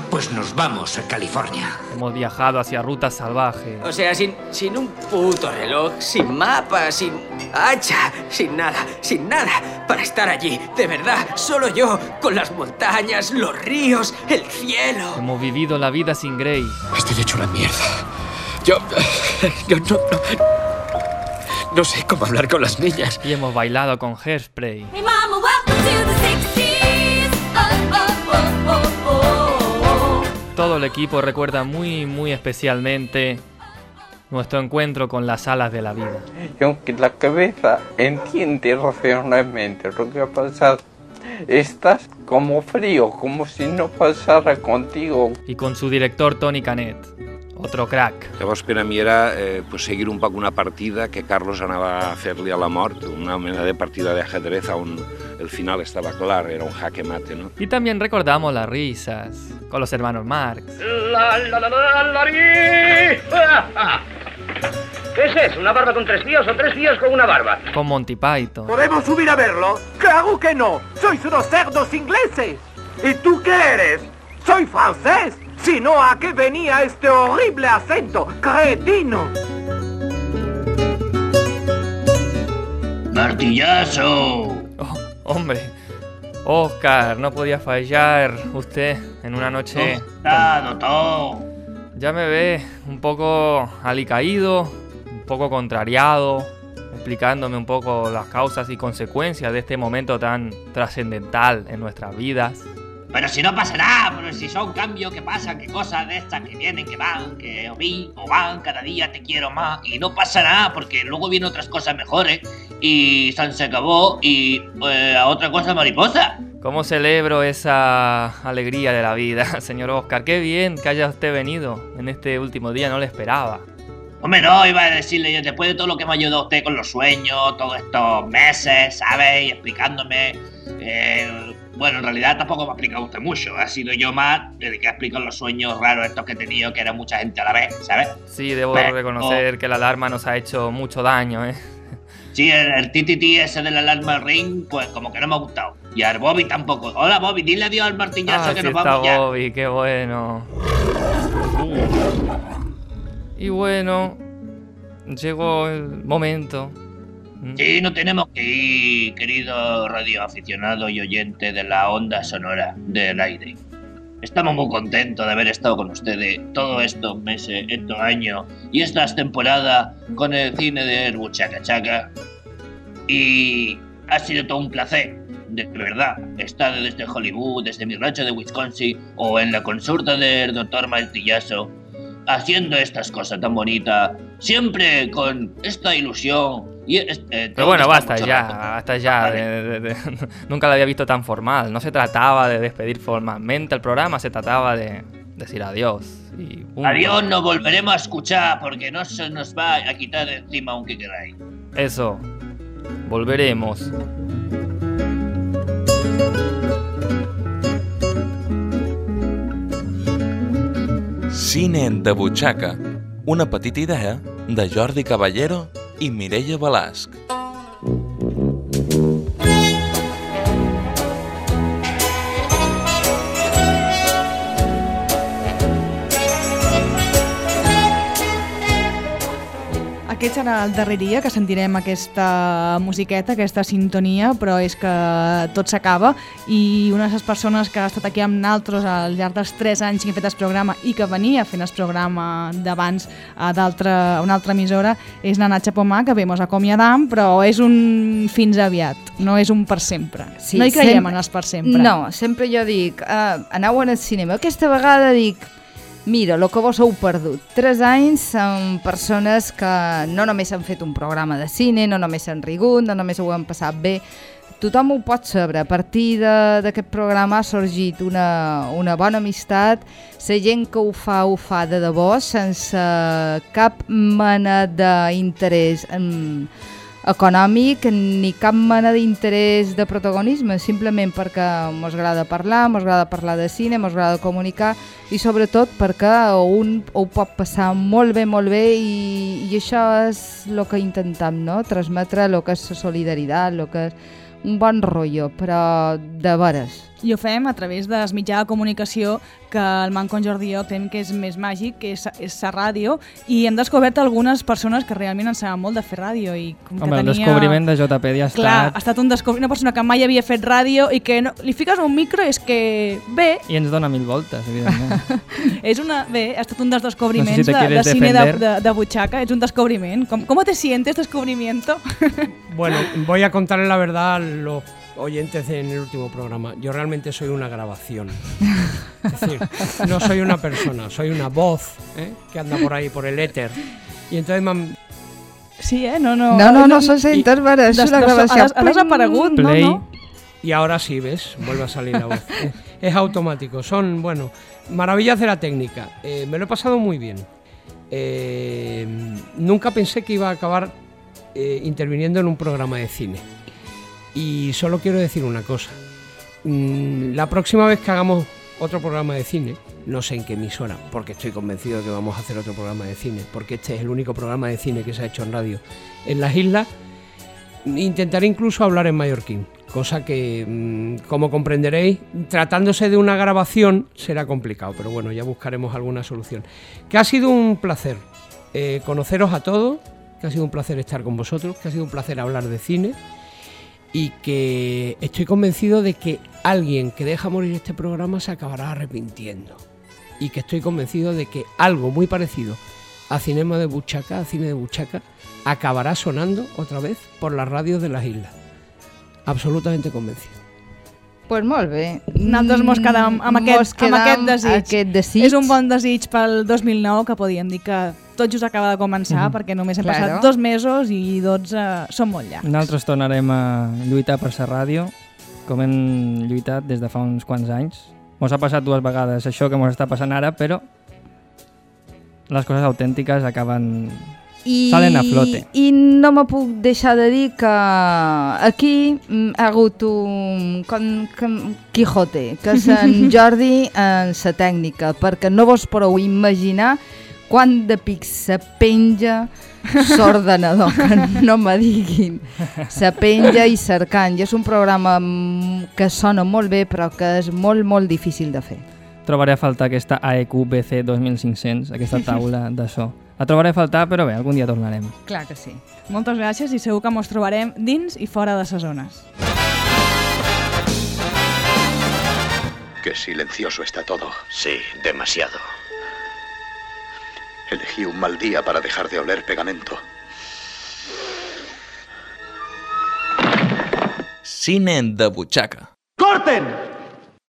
Pues nos vamos a California. hemos viajado hacia rutas salvajes. O sea, sin, sin un puto reloj, sin mapa, sin hacha, sin nada, sin nada, para estar allí, de verdad, solo yo, con las montañas, los ríos, el cielo. Hemos vivido la vida sin Grey. Estoy hecho una mierda. Yo. Yo no. No, no sé cómo hablar con las niñas. Y hemos bailado con Hairspray. Hey mama, welcome to the 60s. Oh, oh, oh. Todo el equipo recuerda muy, muy especialmente nuestro encuentro con las alas de la vida. Y aunque la cabeza entiende racionalmente lo que ha pasado, estás como frío, como si no pasara contigo. Y con su director Tony Canet, otro crack. Llavors per a mi era eh, pues, seguir un poc una partida que Carlos anava a fer-li a la mort, una mena de partida de ajedrez on el final estava clar, era un jaque mate, no? Y también recordamos las risas con los hermanos Marx. La, la, la, la. ¿Qué es eso? ¿Una barba con tres tíos o tres tíos con una barba? Con Monty Python. ¿Podemos subir a verlo? ¡Claro que no! ¡Sois unos cerdos ingleses! ¿Y tú qué eres? ¡Soy francés! Si no, ¿a qué venía este horrible acento? ¡Cretino! ¡Martillazo! Hombre, Oscar, no podía fallar usted en una noche... Tostado, todo. Ya me ve un poco alicaído, un poco contrariado, explicándome un poco las causas y consecuencias de este momento tan trascendental en nuestras vidas. Pero si no pasa nada, pero si son cambios que pasan, que cosas de estas que vienen, que van, que o vi, o van, cada día te quiero más, y no pasa nada, porque luego vienen otras cosas mejores, y San se acabó y eh, a otra cosa mariposa. ¿Cómo celebro esa alegría de la vida, señor Oscar? Qué bien que haya usted venido en este último día, no le esperaba. Hombre, no, iba a decirle yo, después de todo lo que me ha ayudado usted con los sueños, todos estos meses, ¿sabes? Y explicándome. eh, bueno, en realidad tampoco me ha explicado usted mucho. Ha sido yo más el que ha explicado los sueños raros estos que he tenido, que era mucha gente a la vez, ¿sabes? Sí, debo Pero- reconocer que la alarma nos ha hecho mucho daño, ¿eh? Sí, el, el TTT ese de la alarma ring, pues como que no me ha gustado. Y al Bobby tampoco. Hola, Bobby, dile adiós al martillazo Ah, que sí nos está vamos ya. Bobby, qué bueno. Y bueno, llegó el momento. Sí, no tenemos que ir, querido radioaficionado y oyente de la onda sonora del aire. Estamos muy contentos de haber estado con ustedes todos estos meses, estos años y estas temporadas con el cine de Buchaca Chaca. Y ha sido todo un placer, de verdad, estar desde Hollywood, desde mi rancho de Wisconsin o en la consulta del doctor Martillazo, haciendo estas cosas tan bonitas, siempre con esta ilusión. Y es- eh, Pero bueno, basta ya, rato. basta ya. de- de- de- nunca lo había visto tan formal. No se trataba de despedir formalmente el programa, se trataba de decir adiós. Y. Adiós, nos volveremos a escuchar porque no se nos va a quitar de encima aunque queráis. Eso. Volveremos. Cine de butxaca, una petita idea de Jordi Caballero i Mireia Balasc. Aquest serà el darrer dia que sentirem aquesta musiqueta, aquesta sintonia, però és que tot s'acaba i una de les persones que ha estat aquí amb naltros al llarg dels 3 anys que hem fet el programa i que venia fent el programa d'abans a, una altra emissora és la Natxa Pomà, que bé, mos acomiadam, però és un fins aviat, no és un per sempre. Sí, no hi creiem sempre- en els per sempre. No, sempre jo dic, uh, aneu al cinema. Aquesta vegada dic, mira, el que vos heu perdut. Tres anys amb persones que no només han fet un programa de cine, no només s'han rigut, no només ho han passat bé, tothom ho pot saber. A partir d'aquest programa ha sorgit una, una bona amistat, la gent que ho fa, ho fa de debò, sense cap mena d'interès en, econòmic ni cap mena d'interès de protagonisme, simplement perquè mos agrada parlar, mos agrada parlar de cine, mos agrada comunicar i sobretot perquè un ho pot passar molt bé, molt bé i, i això és el que intentem, no? transmetre el que és la solidaritat, el que és un bon rotllo, però de veres. I ho fem a través del mitjà de comunicació que el Manco en Jordi i jo que és més màgic, que és, és la ràdio, i hem descobert algunes persones que realment en saben molt de fer ràdio. I com Home, que el tenia... descobriment de JP ha estat... Clar, ha estat un descobri... una persona que mai havia fet ràdio i que no... li fiques un micro i és que bé, I ens dona mil voltes, evidentment. és una... bé, ha estat un dels descobriments No sé si de, de cine de, de, de butxaca, és un descobriment. Com, ¿Cómo te sientes descubrimiento? Bueno, voy a contarle la verdad a los oyentes en el último programa. Yo realmente soy una grabación. Es decir, no soy una persona, soy una voz ¿eh? que anda por ahí, por el éter. Y entonces me han- Sí, eh? No, no, No, no, no són centes, veure, és una gravació. has- has desaparegut, no, Play. no? Y ahora sí, ¿ves? Vuelve a salir la voz. Eh, es automático. Son, bueno, maravillas de la técnica. Eh, me lo he pasado muy bien. Eh, nunca pensé que iba a acabar eh, interviniendo en un programa de cine. Y solo quiero decir una cosa. Mm, la próxima vez que hagamos otro programa de cine, no sé en qué emisora, porque estoy convencido de que vamos a hacer otro programa de cine, porque este es el único programa de cine que se ha hecho en radio en las islas, intentaré incluso hablar en mallorquín, cosa que, mm, como comprenderéis, tratándose de una grabación será complicado, pero bueno, ya buscaremos alguna solución. Que ha sido un placer eh, conoceros a todos, que ha sido un placer estar con vosotros, que ha sido un placer hablar de cine y que estoy convencido de que alguien que deja morir este programa se acabará arrepintiendo. Y que estoy convencido de que algo muy parecido a Cinema de Buchaca, a Cine de Buchaca, acabará sonando otra vez por las radios de las islas. Absolutamente convencido. Pues molt bé. Nosaltres mos quedam amb, Mos aquest, amb aquest desig. aquest desig. És un bon desig pel 2009 que podíem dir que tot just acaba de començar, Mhm. perquè només hem Claro. passat dos mesos i 12 són molt llargs. Nosaltres tornarem a lluitar per la ràdio, com hem lluitat des de fa uns quants anys. Mos ha passat dues vegades això que mos està passant ara, però les coses autèntiques acaben... I, Salen a flote. I no me puc deixar de dir que aquí mm, ha hagut un con, con Quijote, que és en Jordi en sa tècnica, perquè no vos podeu imaginar quant de pics se penja s'ordenador, que no me diguin. Se penja i cercant. I és un programa que sona molt bé, però que és molt, molt difícil de fer. Trobaré a faltar aquesta AEQ BC 2500, aquesta taula de so. La trobaré a faltar, però bé, algun dia tornarem. Clar que sí. Moltes gràcies i segur que mos trobarem dins i fora de les zones. Qué silencioso está todo. Sí, demasiado. Elegí un mal día para dejar de oler pegamento. Cine de butxaca. ¡Corten!